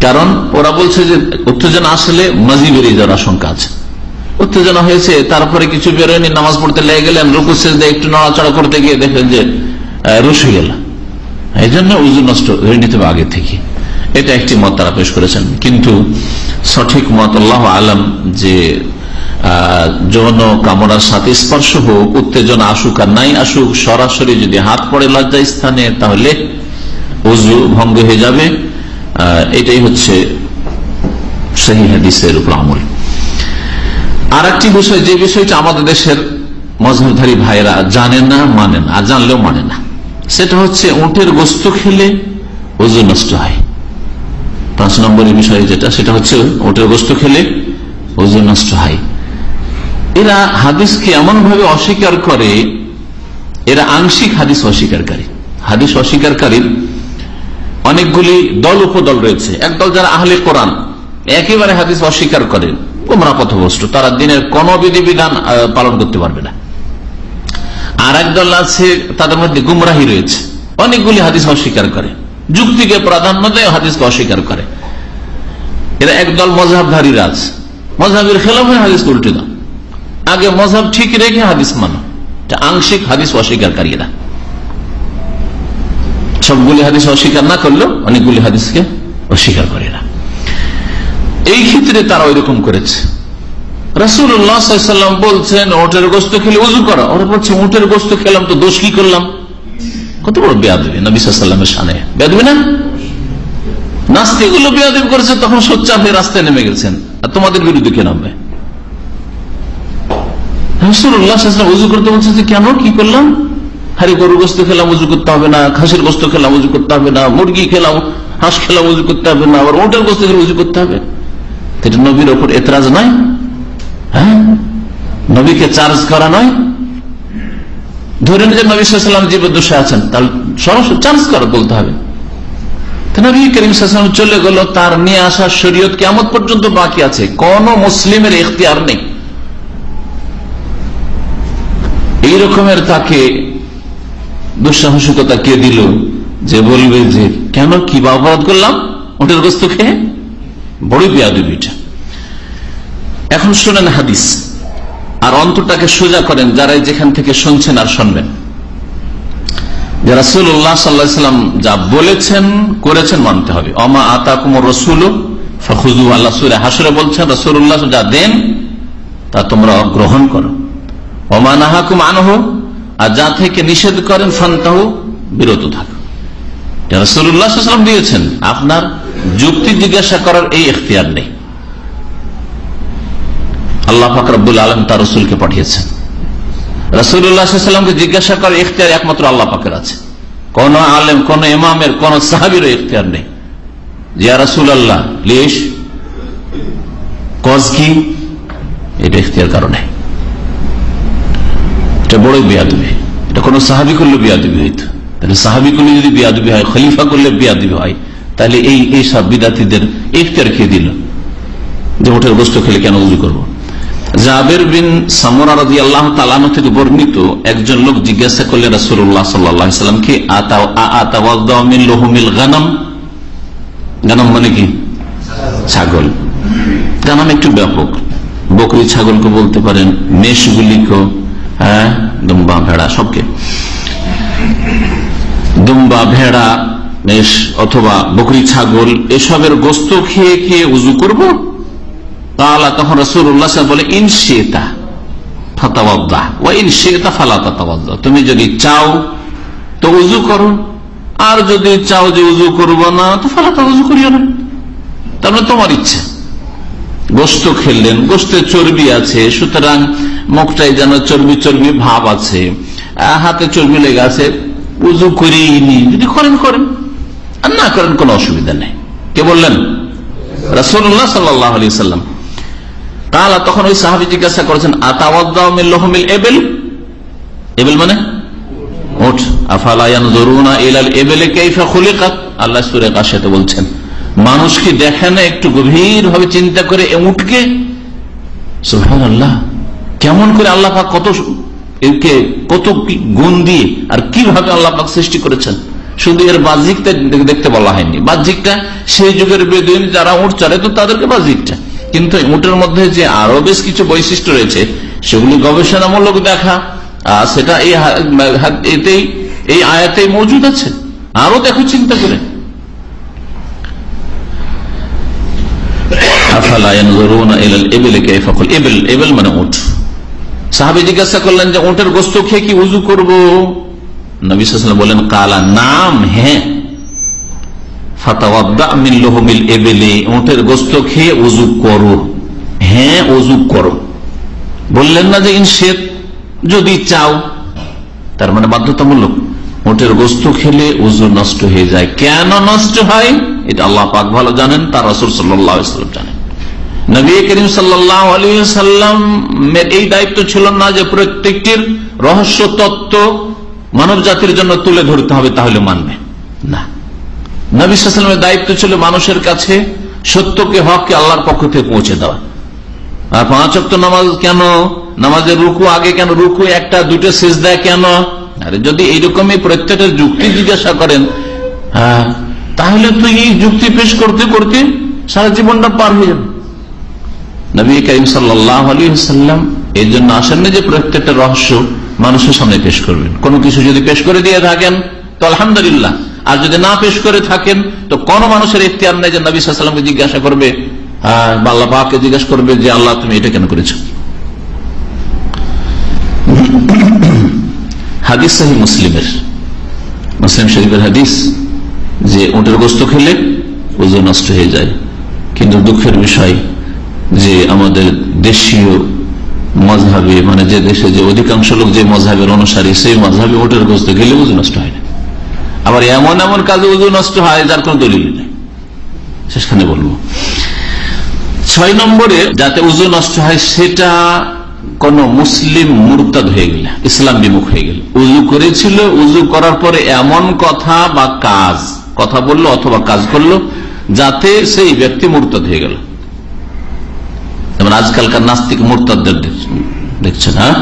কারণ ওরা বলছে যে উত্তেজনা আসলে মাঝি বেরিয়ে যাওয়ার আশঙ্কা আছে। উত্তেজনা হয়েছে, তারপরে কিছু বেরোয়নি নামাজ পড়তে লেগে গেলেন, রুকু দিয়ে একটু নড়াচড়া করতে গিয়ে দেখলেন যে রুশ হয়ে গেল। এই জন্য উজু নষ্ট হয়ে নিতে হবে আগে থেকে। এটা একটি মত তারা পেশ করেছেন। কিন্তু সঠিক মত আল্লাহ আলম যে যৌন কামনার সাথে স্পর্শ হোক, উত্তেজনা আসুক আর নাই আসুক, সরাসরি যদি হাত পড়ে লজ্জা স্থানে, তাহলে উজু ভঙ্গ হয়ে যাবে। এটাই হচ্ছে সেই হাদিসের উপর আমল। আর একটি বিষয়, যে বিষয়টা আমাদের দেশের মজহরধারী ভাইরা জানে না মানে না, আর জানলেও মানে না। সেটা হচ্ছে উঁটের গোস্ত খেলে ওজন নষ্ট হয়। পাঁচ নম্বরের বিষয় যেটা, সেটা হচ্ছে উঁটের গোস্ত খেলে ওজন নষ্ট হয়। এরা হাদিসকে এমন ভাবে অস্বীকার করে, এরা আংশিক হাদিস অস্বীকারী। হাদিস অস্বীকারীর অনেকগুলি দল, উপদল রয়েছে। একদল যারা আহলে কোরআন, একেবারে হাদিস অস্বীকার করেন। গোমরা পথভ্রষ্ট। তারা দিনের কোন বিধিবিধান পালন করতে পারবে না। আর একদল আছে, তাদের মধ্যে গুমরাহি রয়েছে। অনেকগুলি হাদিস অস্বীকার করে। যুক্তিকে প্রাধান্য দেয়, হাদিসকে অস্বীকার করে। এরা একদল মজাবধারীরা আছে খেলাফ হয়ে হাদিস উল্টে দাও। আগে মজাব ঠিক রেখে হাদিস মানো। আংশিক হাদিস অস্বীকারীরা সবগুলি হাদিস অস্বীকার না করলেও অনেকগুলি হাদিসকে অস্বীকার করে না এই ক্ষেত্রে তারা ওই রকম করেছে রসুল্লাহাম বলছেন, ওটের গোস্ত খেলে উজু করা। ওরা বলছে উটের গোস্ত খেলাম তো দোষ কি করলাম? কত বড় বেয়াদবি নবিসামের সানে বেয়াদবি না? নাস্তিকগুলো বেয়াদবি করেছে, তখন সোচ্চা আপনি রাস্তায় নেমে গেছেন। আর তোমাদের বিরুদ্ধে কে নামবে? করতে যে কি করলাম? গোস্ত খেলাম করতে হবে না। খাসির গোস্ত খেলাম, উজু করতে হবে না। মুরগি খেলাম, হাঁস খেলাম, উজু করতে হবে না। আবার ওটার গোস্ত খেলে উজু করতে হবে। এটা নবীর ওপর এতরাজ নয় হ্যাঁ? নবীকে চার্জ করা নয় ধরেন যে নবী সাল্লাম জীবদ্দশায় আছেন, তাহলে সরাসরি চার্জ করা বলতে হবে। চলে গেল, তার নিয়ে আসা শরীয়ত কেমন পর্যন্ত বাকি আছে। কোন মুসলিমের এখতিয়ার নেই। এই রকমের তাকে দুঃসাহসিকতা কে দিল যে বলবে যে, কেন কি বা অপরাধ করলাম? ওটার বস্তু খেয়ে? বড়ই বিয়াদবিটা এখন শোনেন হাদিস, আর অন্তরটাকে সোজা করেন যারা যেখান থেকে শুনছেন আর শুনবেন। যে রাসুল্লাহ সাল্লাম যা বলেছেন, করেছেন মানতে হবে। অমা আতা কুমর রসুল ফখুজু হাসুরে বলছেন রসুল্লাহ যা দেন, তা তোমরা গ্রহণ করো। অমা নাহাকুম আনহ, আর যা থেকে নিষেধ করেন, ফান্তাহ, বিরত থাকো। রসুল্লাহাম দিয়েছেন, আপনার যুক্তি জিজ্ঞাসা করার এই এখতিয়ার নেই। আল্লাহ ফাকরাবুল আলম তার রসুলকে পাঠিয়েছেন। রসুল্লাহামকে জিজ্ঞাসা করার ইখতিয়ার একমাত্র আল্লাহ পাকের আছে। কোন আলেম, কোন ইমামের, কোন সাহাবিরও ইখতিয়ার নেই। জিয়া রসুল আল্লাহ লিশ কজ কি? এটা ইখতিয়ার কারণে। এটা বড়ই বিয়াদবি। এটা কোন সাহাবি করলে বিয়াদবি হইত। সাহাবি করলে যদি বিয়াদবি হয়, খলিফা করলে বিয়াদবি হয় তাহলে এই এই সব বিদাতিদের ইফতার খেয়ে দিল। যে ওঠের গোস্ত খেলে কেন উজু করব? জাবের বিন সামরা রাজি আল্লাহ থেকে বর্ণিত একজন লোক জিজ্ঞাসা করলেন রাসুল্লাহ গানাম মানে কি? ছাগল। গানাম একটু ব্যাপক। বকরি ছাগলকে বলতে পারেন, মেষগুলিকে হ্যাঁ দুম্বা, ভেড়া, সবকে। দুম্বা, ভেড়া অথবা বকরি, ছাগল এসবের গোস্ত খেয়ে খেয়ে উজু করব? তাহলে তখন বলে ইনশেতা তুমি যদি চাও তো উজু করো, আর যদি চাও যে উজু করব না, তো ফালাতা উজু করিও না। তাহলে তোমার ইচ্ছে। গোস্ত খেললেন গোস্তে চর্বি আছে, সুতরাং মুখটাই যেন চর্বি চর্বি ভাব আছে হাতে চর্বি লেগে আছে, উজু করিনি যদি করেন করেন। আর না করেন কোনো অসুবিধা নেই। কে বললেন? রাসুল্লাহ সাল্লাম তাহলে তখন ওই সাহাবি জিজ্ঞাসা করেছেন আতাওয়াদ্দামিল এবেল? এবেল মানে? মানুষ কি দেখে না একটু গভীর ভাবে চিন্তা করে উঠকে কেমন করে আল্লাহ কত একে কত গুণ দিয়ে আর কীভাবে আল্লাহ সৃষ্টি করেছেন? শুধু এর বাহ্যিকটা দেখতে বলা হয়নি। বাহ্যিকটা সেই যুগের বেদিন যারা উঠ চড়ে তো তাদেরকে বাহ্যিকটা। কিন্তু উটের মধ্যে যে আরও বেশ কিছু বৈশিষ্ট্য রয়েছে, সেগুলি গবেষণামূলক দেখা, আর সেটা এই এতেই, এই আয়াতেই মজুদ আছে। আরও দেখো চিন্তা করে। মানে উঠ সাহাবি জিজ্ঞাসা করলেন যে ওটের গোস্ত খেয়ে কি উজু করব? বলেন, কালা নাম হ্যাঁ মানে গোস্ত খেলে উজু নষ্ট হয়ে যায়। কেন নষ্ট হয়? এটা আল্লাহ পাক ভালো জানেন, তার সাল্লাম জানেন। নবী করিম এই দায়িত্ব ছিল না যে প্রত্যেকটির রহস্য তত্ত্ব মানব জাতির জন্য তুলে ধরতে হবে তাহলে মানবে। না। নবী সাল্লামের দায়িত্ব ছিল মানুষের কাছে সত্যকে, হককে আল্লাহর পক্ষ থেকে পৌঁছে দেওয়া। আর পাঁচ অক্ট নামাজ কেন? নামাজের রুকু আগে কেন? রুকু একটা, দুটো শেষ দেয় কেন? আরে যদি এইরকমই প্রত্যেকের যুক্তি জিজ্ঞাসা করেন তাহলে তো এই যুক্তি পেশ করতে করতে সারা জীবনটা পার হয়ে যাবে। নবী করিম সাল্লাম এই জন্য আসেন না যে প্রত্যেকটা রহস্য মানুষের সামনে পেশ করবেন। কোনো কিছু যদি পেশ করে দিয়ে থাকেন, তো আলহামদুলিল্লাহ। আর যদি না পেশ করে থাকেন, তো কোন মানুষের ইতিহার নেই যে নবী সাল্লামকে জিজ্ঞাসা করবে আল্লাহ পাককে জিজ্ঞাসা করবে যে, আল্লাহ, তুমি এটা কেন করেছ? হাদিস সাহি মুসলিমের। মুসলিম শরীফের হাদিস যে উটের গোস্ত খেলে ওজন নষ্ট হয়ে যায়। কিন্তু দুঃখের বিষয় যে আমাদের দেশীয় মজহাবে মানে যে দেশে যে অধিকাংশ লোক যে মজহাবের অনুসারী, সেই মজহাবে ওটের গোস্ত খেলে ওজন নষ্ট হয় না। আবার এমন এমন কাজে ওজন নষ্ট হয়, যার কোন দলিল নেই। শেষখানে বলব। ছয় নম্বরে যাতে উজু নষ্ট হয়, সেটা কোন মুসলিম মুরতাদ হয়ে গেলে, ইসলাম বিমুখ হয়ে গেল। উজু করেছিল, উজু করার পরে এমন কথা বা কাজ, কথা বলল অথবা কাজ করল, যাতে সেই ব্যক্তি মুরতাদ হয়ে গেল। যেমন আজকালকার নাস্তিক মুরতাদদের দেখছেন হ্যাঁ?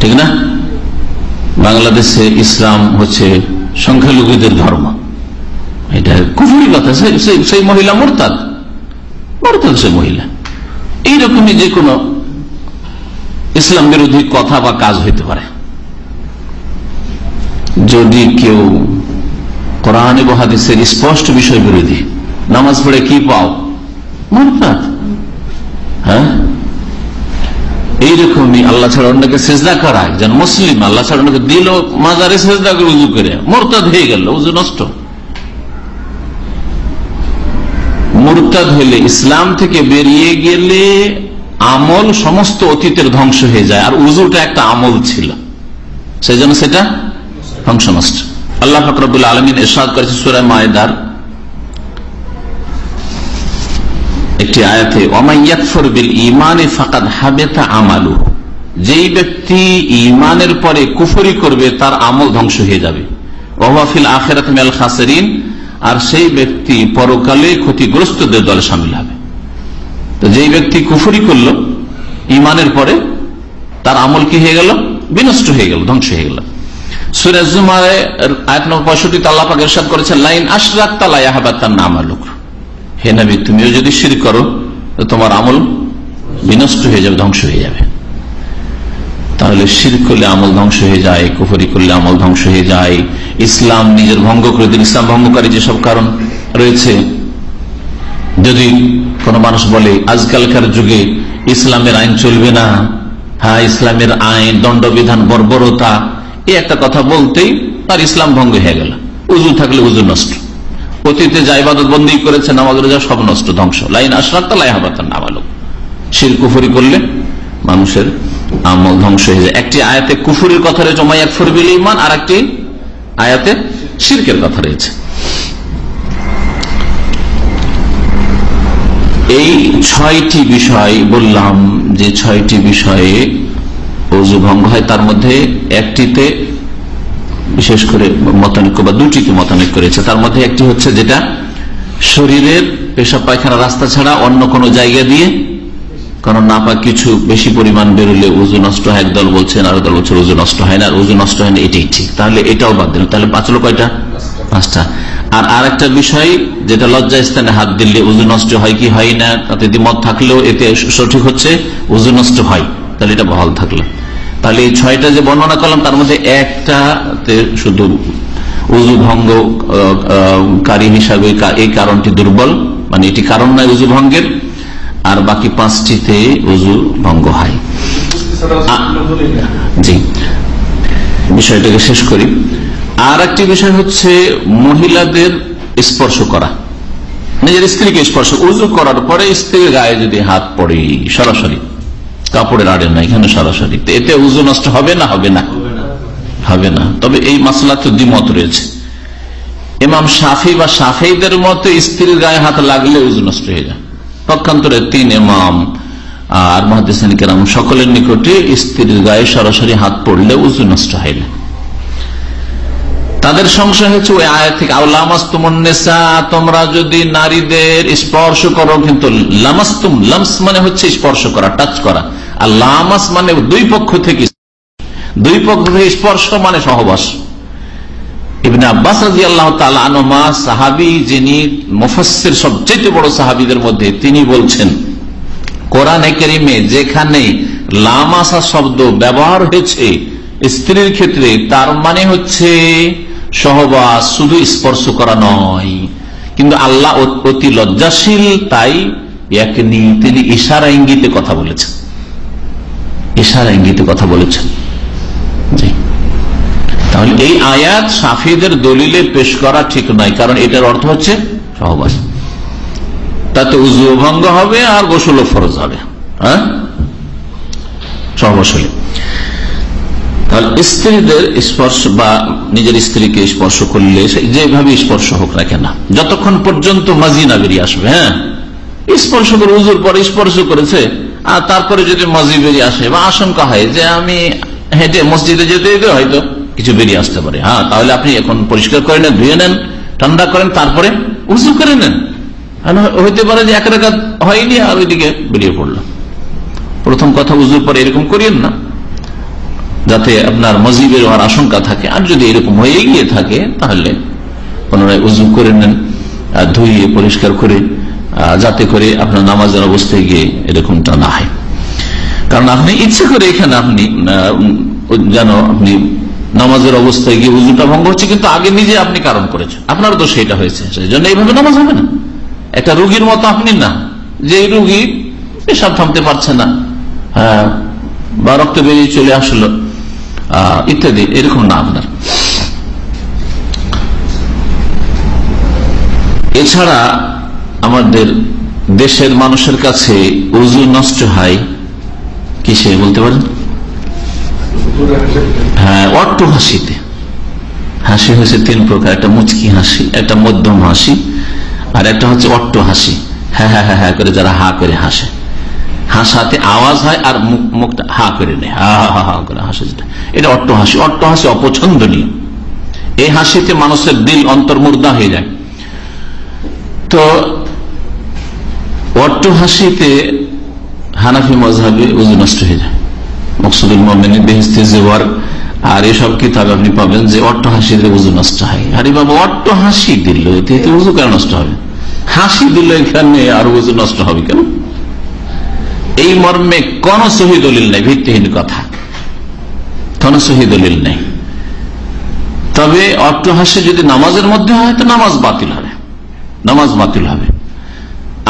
ঠিক না? বাংলাদেশে ইসলাম হচ্ছে সংখ্যালঘুদের ধর্ম। এটা কুফুরি কথা সেই মহিলা মোরতাদ। মোরতাদ সে মহিলা। এইরকমই যে কোনো ইসলাম বিরোধী কথা বা কাজ হইতে পারে। যদি কেউ কোরআন এবং হাদিসের স্পষ্ট বিষয় বিরোধী, নামাজ পড়ে কি পাও? মোরতাদ। হ্যাঁ? এইরকমই আল্লাহ ছাড়া অন্যকে সেজদা করা একজন মুসলিম, আল্লাহ ছাড়া অন্যকে দিল, মাজারে সেজদা করে উজু করে, মোরতাদ হয়ে গেল, উজু নষ্ট। মুরতাদ হইলে ইসলাম থেকে বেরিয়ে গেলে আমল সমস্ত অতীতের ধ্বংস হয়ে যায়, আর উজুটা একটা আমল ছিল। সেই জন্য সেটা ধ্বংস নষ্ট আল্লাহ ফকরবুল আলমিন এরশাদ করেছে সুরায় মায়েদার। একটি আয়াতে অমাইয়াকফর বিল ইমানে ফাকাদ হাবেতা আমালু। যেই ব্যক্তি ইমানের পরে কুফরি করবে, তার আমল ধ্বংস হয়ে যাবে। ওহাফিল আখেরাত মেল খাসেরিন। আর সেই ব্যক্তি পরকালে ক্ষতিগ্রস্তদের দলে সামিল হবে। তো যেই ব্যক্তি কুফুরি করল ইমানের পরে তার আমল কি হয়ে গেল? বিনষ্ট হয়ে গেল, ধ্বংস হয়ে গেল। সুরাজুমারে আয়াত নম্বর পঁয়ষট্টি তাল্লাপাক এরশাদ করেছেন, লাইন আশরাক তালাই আহাবাদ তার নাম আলোক হে নবী, তুমিও যদি শির করো তোমার আমল বিনষ্ট হয়ে যাবে, ধ্বংস হয়ে যাবে। তাহলে শির করলে আমল ধ্বংস হয়ে যায়, কুফরি করলে আমল ধ্বংস হয়ে যায়, ইসলাম নিজের ভঙ্গ করে দিন, ইসলাম ভঙ্গকারী যেসব কারণ রয়েছে। যদি কোন মানুষ বলে, আজকালকার যুগে ইসলামের আইন চলবে না হ্যাঁ ইসলামের আইন, দণ্ডবিধান, বর্বরতা এই একটা কথা বলতেই তার ইসলাম ভঙ্গ হয়ে গেল। উজু থাকলে উজু নষ্ট। অতীতে যা ইবাদত বন্দি করেছে নামাজ যা সব নষ্ট, ধ্বংস। লাইন আশরাক লাই হাবাতার নামালক শির কুফরি করলে মানুষের আমল ধ্বংস হয়ে যায়। একটি আয়াতে কুফুরির কথা রয়েছে মাইয়াক ফরবিল ইমান আর একটি আয়াতে শিরকের কথা রয়েছে। এই ছয়টি বিষয় বললাম, যে ছয়টি বিষয়ে অজু ভঙ্গ হয়, তার মধ্যে একটিতে বিশেষ করে মতানৈক্য বা দুটিতে মতানৈক্য রয়েছে। তার মধ্যে একটি হচ্ছে যেটা শরীরের পেশাব পায়খানা রাস্তা ছাড়া অন্য কোনো জায়গা দিয়ে, কারণ না পা কিছু বেশি পরিমাণ বেরোলে উজু নষ্ট হয়, একদল বলছেন আর দল বলছে উজু নষ্ট হয় না উজু নষ্ট হয় না, এটাই ঠিক। তাহলে এটাও বাদ দিল তাহলে বাঁচলো কয়টা? পাঁচটা। আর আর একটা বিষয়, যেটা লজ্জা স্থানে হাত দিলে উজু নষ্ট হয় কি হয় না, তাতে দ্বিমত থাকলেও এতে সঠিক হচ্ছে উজু নষ্ট হয়। তাহলে এটা বহাল থাকল। তাহলে এই ছয়টা যে বর্ণনা করলাম, তার মধ্যে একটা শুধু উজু ভঙ্গকারী হিসাবে এই কারণটি দুর্বল মানে এটি কারণ নয় উজু ভঙ্গের, আর বাকি পাঁচটিতে উজু ভঙ্গ হয়। জি। বিষয়টাকে শেষ করি। আর একটি বিষয় হচ্ছে মহিলাদের স্পর্শ করা। নিজের স্ত্রীকে স্পর্শ উজু করার পরে স্ত্রীর গায়ে যদি হাত পড়ে, সরাসরি। কাপড়ের আড়ে না এখানে সরাসরি। এতে উজু নষ্ট হবে না? হবে না। হবে না। তবে এই মাসলা তো দ্বিমত রয়েছে। এমাম সাফি বা সাফেইদের মতে স্ত্রীর গায়ে হাত লাগলে উজু নষ্ট হয়ে যায়। পক্ষান্তরে তিন এমাম আর মহাদিসান কেরাম সকলের নিকটে স্ত্রীর গায়ে সরাসরি হাত পড়লে উজু নষ্ট হয় না। তাদের সংশয় হচ্ছে ওই আয় থেকে লামাস্তুমনেসা তোমরা যদি নারীদের স্পর্শ করো, কিন্তু লামাস্তুম, লামস মানে হচ্ছে স্পর্শ করা টাচ করা। আর লামাস মানে দুই পক্ষ থেকে, দুই পক্ষ থেকে স্পর্শ মানে সহবাস। ইবনে আব্বাস রাজি আল্লাহ তালমা সাহাবি যিনি মুফাসের সবচেয়ে বড় সাহাবিদের মধ্যে, তিনি বলছেন, কোরআন কেরিমে যেখানে লামাসা শব্দ ব্যবহার হয়েছে স্ত্রীর ক্ষেত্রে, তার মানে হচ্ছে সহবাস শুধু স্পর্শ করা নয়। কিন্তু আল্লাহ অতি লজ্জাশীল, তাই একনি তিনি ইশারা ইঙ্গিতে কথা বলেছেন। ইশারা ইঙ্গিতে কথা বলেছেন। তাহলে এই আয়াত সাফিদের দলিলে পেশ করা ঠিক নয়, কারণ এটার অর্থ হচ্ছে সহবাস। তাতে উজু ভঙ্গ হবে আর গোসল ফরজ হবে। হ্যাঁ? স্ত্রীদের স্পর্শ বা নিজের স্ত্রীকে স্পর্শ করলে যেভাবে স্পর্শ হোক না কেন, যতক্ষণ পর্যন্ত মাজি না বেরিয়ে আসবে হ্যাঁ? স্পর্শ করে উজুর পরে স্পর্শ করেছে। আর তারপরে যদি মাজি বেরিয়ে আসে বা আশঙ্কা হয় যে আমি হেঁটে মসজিদে যেতে যেতে হয়তো কিছু বেরিয়ে আসতে পারে। হ্যাঁ তাহলে আপনি এখন পরিষ্কার করে নেন, ধুয়ে নেন, ঠান্ডা করেন, তারপরে উজু করে নেন। হইতে পারে যে এক রেখা হয়নি আর ওইদিকে বেরিয়ে পড়ল প্রথম কথা উজুর পরে এরকম করিয়েন না। যাতে আপনার মজিবের হওয়ার আশঙ্কা থাকে। আর যদি এরকম হয়ে গিয়ে থাকে, তাহলে পুনরায় উজু করে নেন, আর ধুইয়ে পরিষ্কার করে যাতে করে আপনার নামাজের অবস্থায় গিয়ে এরকমটা না হয়। কারণ আপনি ইচ্ছে করে এখানে আপনি যেন আপনি নামাজের অবস্থায় গিয়ে উজুটা ভঙ্গ হচ্ছে কিন্তু আগে নিজে আপনি কারণ করেছেন। আপনার তো সেটা হয়েছে। সেই জন্য এইভাবে নামাজ হবে না। একটা রুগীর মতো আপনি না যে রুগী পেশাব থামতে পারছে না হ্যাঁ, বা রক্ত বেরিয়ে চলে আসলো ইত্যাদি এরকম না আপনার। এছাড়া আমাদের দেশের মানুষের কাছে উজু নষ্ট হয় কিসে বলতে পারেন? হ্যাঁ অট্ট হাসিতে। হাসি হয়েছে তিন প্রকার, একটা মুচকি হাসি, একটা মধ্যম হাসি, আর একটা হচ্ছে অট্ট হাসি। হ্যাঁ হ্যাঁ হ্যাঁ হ্যাঁ করে যারা হা করে হাসে। হাসাতে আওয়াজ হয় আর মুখ- মুখটা হা করে নেয়। হা হা হা হা করে হাসে যেটা। এটা অট্ট হাসি। অট্ট হাসি অপছন্দনীয়। এই হাসিতে মানুষের দিল অন্তর্মুর্দা হয়ে যায়। তো অট্ট হাসিতে হানাফি উজু নষ্ট হয়ে যায়। মকসুদুল জেওয়ার আর এসব কিতাব আপনি পাবেন যে অট্ট হাসিতে উজু নষ্ট হয়। আরে বাবা অট্ট হাসি দিল, এতে উজু কেন নষ্ট হবে? হাসি দিল এখানে আর উজু নষ্ট হবে কেন? এই মর্মে কোন সহি দলিল নেই, ভিত্তিহীন কথা। কোন সহি দলিল নেই। তবে অট্টহাস্য যদি নামাজের মধ্যে হয়, তো নামাজ বাতিল হবে। নামাজ বাতিল হবে।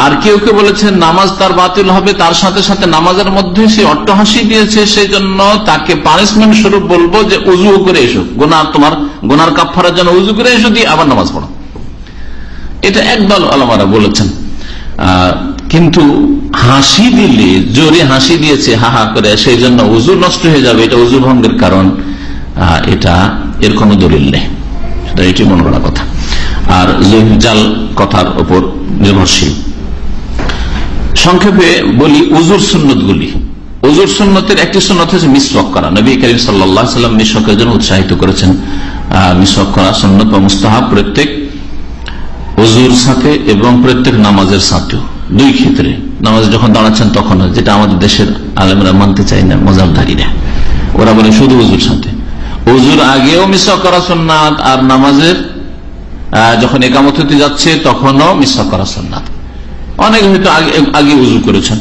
আর কেউ কেউ বলেছেন নামাজ তার বাতিল হবে, তার সাথে সাথে নামাজের মধ্যে সে অট্টহাসি দিয়েছে সেই জন্য তাকে পানিশমেন্ট স্বরূপ বলব যে উজু করে এসো। গোনার তোমার, গোনার কাপড়ার জন্য উজু করে এসো, দিয়ে আবার নামাজ পড়ো। এটা একদল আলমারা বলেছেন। কিন্তু হাসি দিলে, জোরে হাসি দিয়েছে, হা হা করে সেই জন্য উজু নষ্ট হয়ে যাবে, এটা উজু ভঙ্গের কারণ। এটা এর কোনো দলিল নেই। এটি মনে করা কথা। আর জাল কথার উপর নির্ভরশীল। সংক্ষেপে বলি উজুর সুন্নত গুলি উজুর সুন্নতের একটি সুন্নত হচ্ছে মিসওয়াক করা। নবী করিম সাল্লাম মিসওয়াকের জন্য উৎসাহিত করেছেন। মিসওয়াক করা সুন্নত বা মুস্তাহাব প্রত্যেক অজুর সাথে এবং প্রত্যেক নামাজের সাথেও। দুই ক্ষেত্রে। নামাজ যখন দাঁড়াচ্ছেন তখন যেটা আমাদের দেশের আলেমরা মানতে চাই না মজাবধারীরা ওরা বলে শুধু উজুর সাথে। উজুর আগেও মিশা করা সন্ন্যাত আর নামাজের যখন একামত হতে যাচ্ছে তখনও মিশা করা সন্ন্যাত অনেক হয়তো আগে উজু করেছেন।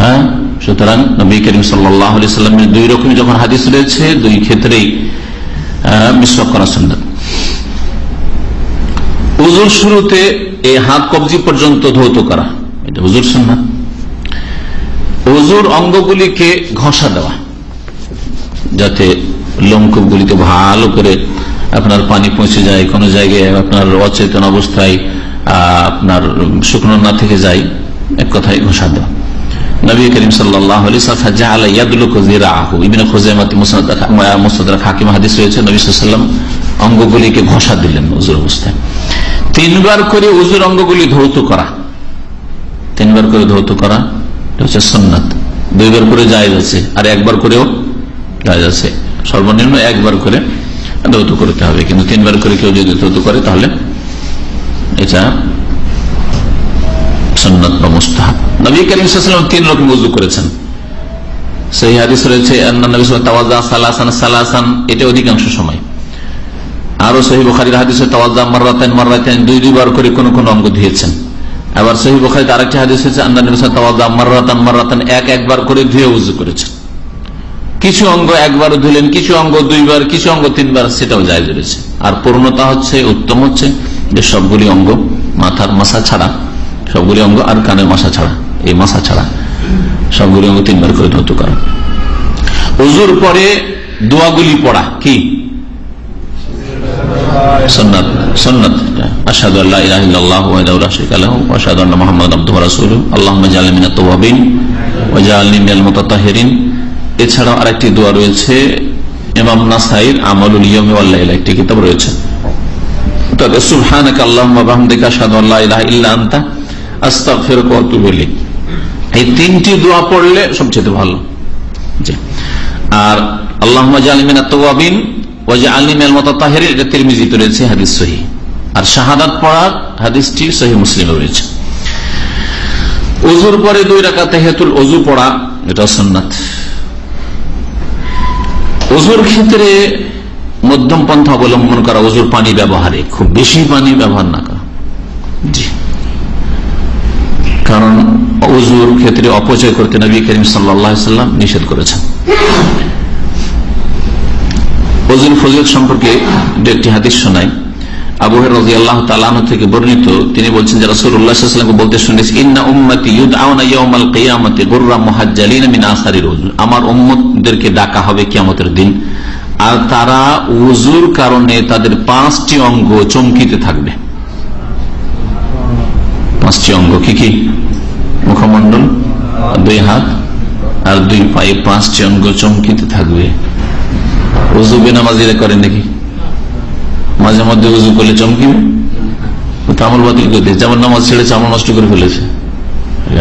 হ্যাঁ? সুতরাং নবী করিম সাল্লাহ দুই রকমই যখন হাদিস রয়েছে, দুই ক্ষেত্রেই মিশ্র করা সন্ন্যাত উজুর শুরুতে এই হাত কবজি পর্যন্ত ধৌত করা, এটা উজুর সন্ন্যাত উজুর অঙ্গগুলিকে ঘষা দেওয়া, যাতে লোমকূপগুলিতে ভালো করে আপনার পানি পৌঁছে যায়, কোনো জায়গায় আপনার অচেতন অবস্থায় আপনার শুকনো না থেকে যায় এক কথায় ঘোষা দেওয়া। নবী করিম সাল্লাহ হাকিম হাদিস রয়েছে, নবী সাল্লাম অঙ্গগুলিকে দিলেন উজুর অবস্থায়। তিনবার করে উজুর অঙ্গগুলি করা। তিনবার করে ধৌত করা হচ্ছে দুইবার করে যায় আছে, আর একবার করেও আছে। সর্বনিম্ন একবার করে ধৌত করতে হবে, কিন্তু তিনবার করে কেউ যদি ধৌত করে, তাহলে এটা সন্ন্যত বা মুস্তাহাব। নবী তিন রকম উজু করেছেন। সেই হাদিস রয়েছে সালাসান এটা অধিকাংশ সময়। আরও সহি হাদিসে দুই দুইবার করে কোন কোন অঙ্গ আবার সহি আরেকটি হাদিস মাররাতান মাররাতান এক একবার করে ধুয়ে উজু করেছেন। কিছু অঙ্গ একবার ধুলেন, কিছু অঙ্গ দুইবার, কিছু অঙ্গ তিনবার, সেটাও জায়জ রয়েছে। আর পূর্ণতা হচ্ছে, উত্তম হচ্ছে। যে সবগুলি অঙ্গ মাথার মাসা ছাড়া, সবগুলি অঙ্গ আর কানের মাসা ছাড়া, এই মাসা ছাড়া সবগুলি অঙ্গ তিনবার করে ধৌত করা অজুর পরে দোয়াগুলি পড়া কি? সন্ন্যত সন্ন্যত আশহাদু আল্লা ইলাহা ইল্লাল্লাহ ওয়াহদাহু লা শারীকা লাহু ওয়া আশহাদু আন্না মুহাম্মাদান আবদুহু ওয়া রাসূলুহু। আল্লাহুম্মা জাআলনি মিনাত তাওয়াবিন ওয়া জাআলনি মিনাল মুতাতাহহিরিন এছাড়াও আরেকটি দোয়া রয়েছে নাসাইর লাইলা, একটি কিতাব রয়েছে। তবে সুবহানাকা এই তিনটি দোয়া পড়লে সবচেয়ে ভালো। আর আল্লাহুম্মা এটা তিরমিজিতে রয়েছে, হাদিস সহি। আর শাহাদাত পড়ার হাদিসটি সহি মুসলিমে রয়েছে। অজুর পরে দুই রাকাতে হেতুল অজু পড়া, এটা সন্ন্যাত অজুর ক্ষেত্রে মধ্যম পন্থা অবলম্বন করা অজুর পানি ব্যবহারে, খুব বেশি পানি ব্যবহার না করা। কারণ অজুর ক্ষেত্রে অপচয় করতে নবী করিম সাল্লাম নিষেধ করেছেন। ফজিল ফজিল সম্পর্কে একটি হাদিস শোনাই। আবুহের থেকে বর্ণিত, তিনি আমার উম্মতদেরকে ডাকা হবে কিয়ামতের দিন। আর তারা উজুর কারণে তাদের পাঁচটি অঙ্গ চমকিতে থাকবে। পাঁচটি অঙ্গ কি কি? মুখমন্ডল দুই হাত, আর দুই পায়ে পাঁচটি অঙ্গ চমকিতে থাকবে। উজু বেনামাজিরা করেন নাকি? মাঝে মধ্যে উজু করলে চমকিবে। আমল বাতিল করতে যেমন নামাজ ছেড়ে চামল নষ্ট করে ফেলেছে।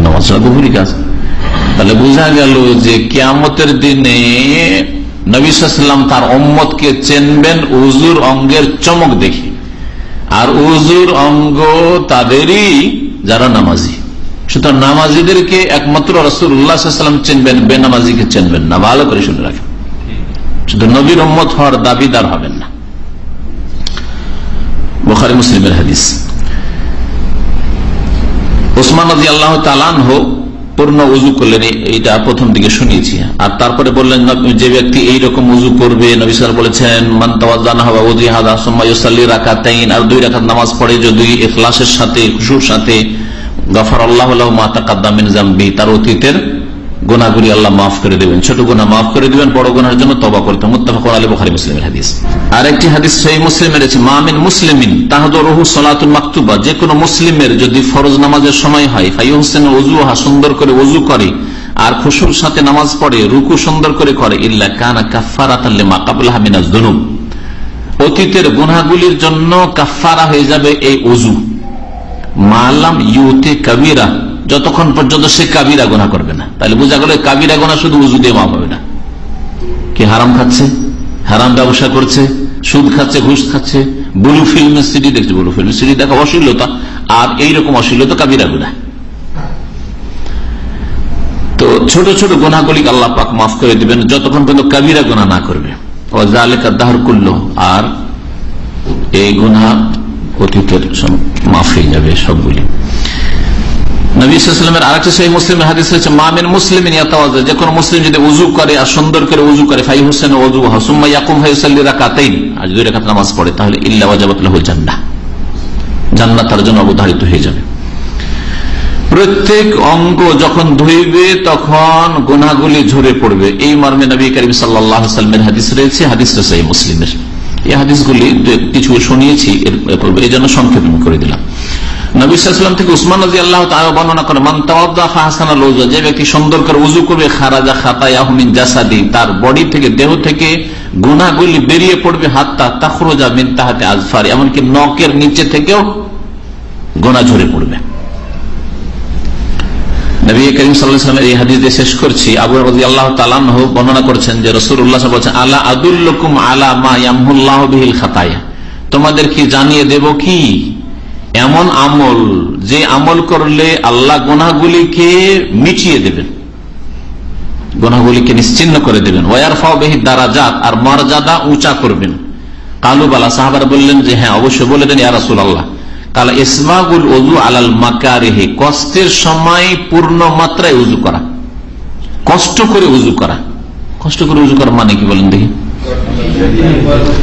নামাজ ছাড়া গভীর কাজ। তাহলে বোঝা গেল যে কেয়ামতের দিনে নবীলাম তার কে চেনবেন উজুর অঙ্গের চমক দেখে। আর উজুর অঙ্গ তাদেরই যারা নামাজি। সুতরাং নামাজিদেরকে একমাত্র রসুল উল্লাহাম চিনবেন, বেনামাজিকে চিনবেন না। ভালো করে শুনে রাখেন। শুধু নবীর উম্মত হওয়ার দাবিদার হবেন না। বোখারি মুসলিমের হাদিস। ওসমান আল্লাহ তালান হোক পূর্ণ উজু করলেন এইটা প্রথম দিকে শুনিয়েছি। আর তারপরে বললেন যে ব্যক্তি এই রকম উজু করবে নবিসাল বলেছেন রাকাতাইন আর দুই রাখাত নামাজ পড়ে যদি এখলাসের সাথে, খুশুর সাথে গফর আল্লাহ মা কাদ্দামিন জাম্বি তার অতীতের গোনাগুলি আল্লাহ মাফ করে দেবেন। ছোট গোনা মাফ করে দিবেন, বড় গোনার জন্য তবা করতে মুত্তাফাক আলী মুসলিমের হাদিস। আর একটি হাদিস সহি মুসলিমের আছে মামিন মুসলিমিন তাহাদুরহু সালাতুল মাকতুবা। যে কোনো মুসলিমের যদি ফরজ নামাজের সময় হয় ফাই হোসেন ওজুহা সুন্দর করে ওজু করে, আর খুশুর সাথে নামাজ পড়ে, রুকু সুন্দর করে করে, ইল্লা কানা কাফারাতাল্লে মাকাবুল হামিনাজ দুনুব। অতীতের গুনাহগুলির জন্য কাফারা হয়ে যাবে এই ওজু মালাম ইউতে কবিরা। যতক্ষণ পর্যন্ত সে কাবিরা গোনা করবে না। তাহলে বোঝা গেল কাবিরা গোনা শুধু উজু দিয়ে মাপ হবে না। কে হারাম খাচ্ছে? হারাম ব্যবসা করছে, সুদ খাচ্ছে, ঘুষ খাচ্ছে। ব্লু ফিল্মের সিডি দেখছে, ব্লু ফিল্মের সিডি দেখা অশ্লীলতা। আর এইরকম অশ্লীলতা কাবিরা গুনা। তো ছোট ছোট গোনাগুলি আল্লাহ পাক মাফ করে দিবেন, যতক্ষণ পর্যন্ত কাবিরা গোনা না করবে। আর এই গুনা অতীতের মাফ হয়ে যাবে সবগুলি। নবীলামের আরেকটা সেই মুসলিম হাদিস মামিন মুসলিম যে মুসলিম যদি উজু করে আর সুন্দর করে উজু করে, ফাই হাসুম্মা ইয়াকুম আর রাকাত নামাজ পড়ে, তাহলে ইল্লা তার জন্য অবধারিত হয়ে যাবে। প্রত্যেক অঙ্গ যখন ধুইবে, তখন গুনাগুলি ঝরে পড়বে। এই মর্মে নবী করিম সাল্লামের হাদিস রয়েছে হাদিস রয়েছে মুসলিমের। এই হাদিসগুলি কিছু শুনিয়েছি, এর পূর্বে, এই জন্য সংক্ষেপ করে দিলাম। নবীলাম থেকে উসমান আল্লাহ বর্ণনা করে যে ব্যক্তি সুন্দর করে উজু করবে, খারাজা জাসাদি, তার বডি থেকে, দেহ থেকে বেরিয়ে পড়বে, হাত্তা তাখরোজা মিন তাহাতে আজফারি, এমনকি নকের নিচে থেকেও গোনা ঝরে পড়বে। শেষ করছি। আবু আল্লাহ বর্ণনা করছেন আল্লাহ আলা খাতায়া তোমাদের কি জানিয়ে দেব কি? এমন আমল, যে আমল করলে আল্লাহ গোনাগুলিকে মিটিয়ে দেবেন। গোনাগুলিকে নিশ্চিন্ন করে দেবেন। ওয়ার দারাজাত, আর মর্যাদা উঁচা করবেন। কালুবালা সাহাবার বললেন যে হ্যাঁ অবশ্যই বলে দেন ইয়ারাসুল আল্লাহ কালা আলাল মাকারেহে, কষ্টের সময় পূর্ণ মাত্রায় উজু করা। কষ্ট করে উজু করা। কষ্ট করে উজু করা মানে কি বলেন দেখি?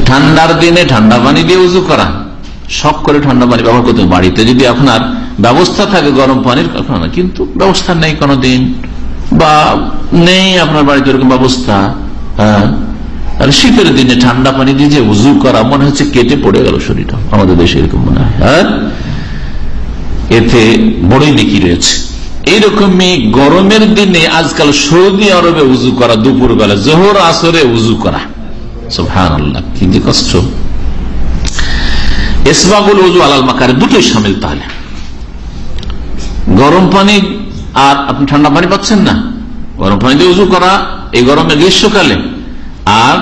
ঠান্ডার দিনে ঠান্ডা পানি দিয়ে উজু করা। শখ করে ঠান্ডা পানি ব্যবহার করতে বাড়িতে। যদি আপনার ব্যবস্থা থাকে গরম পানির কিন্তু ব্যবস্থা নেই কোনোদিন। বা নেই আপনার বাড়িতে ওরকম ব্যবস্থা হ্যাঁ? শীতের দিনে ঠান্ডা পানি দিয়ে যে উজু করা, মনে হচ্ছে কেটে পড়ে গেল শরীরটা। আমাদের দেশে এরকম মনে হয়। হ্যাঁ এতে বড়ই নেকি রয়েছে। এইরকমই গরমের দিনে আজকাল সৌদি আরবে উজু করা দুপুর বেলা জোহর আসরে উজু করা। সুহান আল্লাহ কি যে কষ্ট। এসবাগুল উজু আলাল মাকারে, দুটোই সামিল তাহলে। গরম পানি আর আপনি ঠান্ডা পানি পাচ্ছেন না। গরম পানি দিয়ে উজু করা, এই গরমে গ্রীষ্মকালে। আর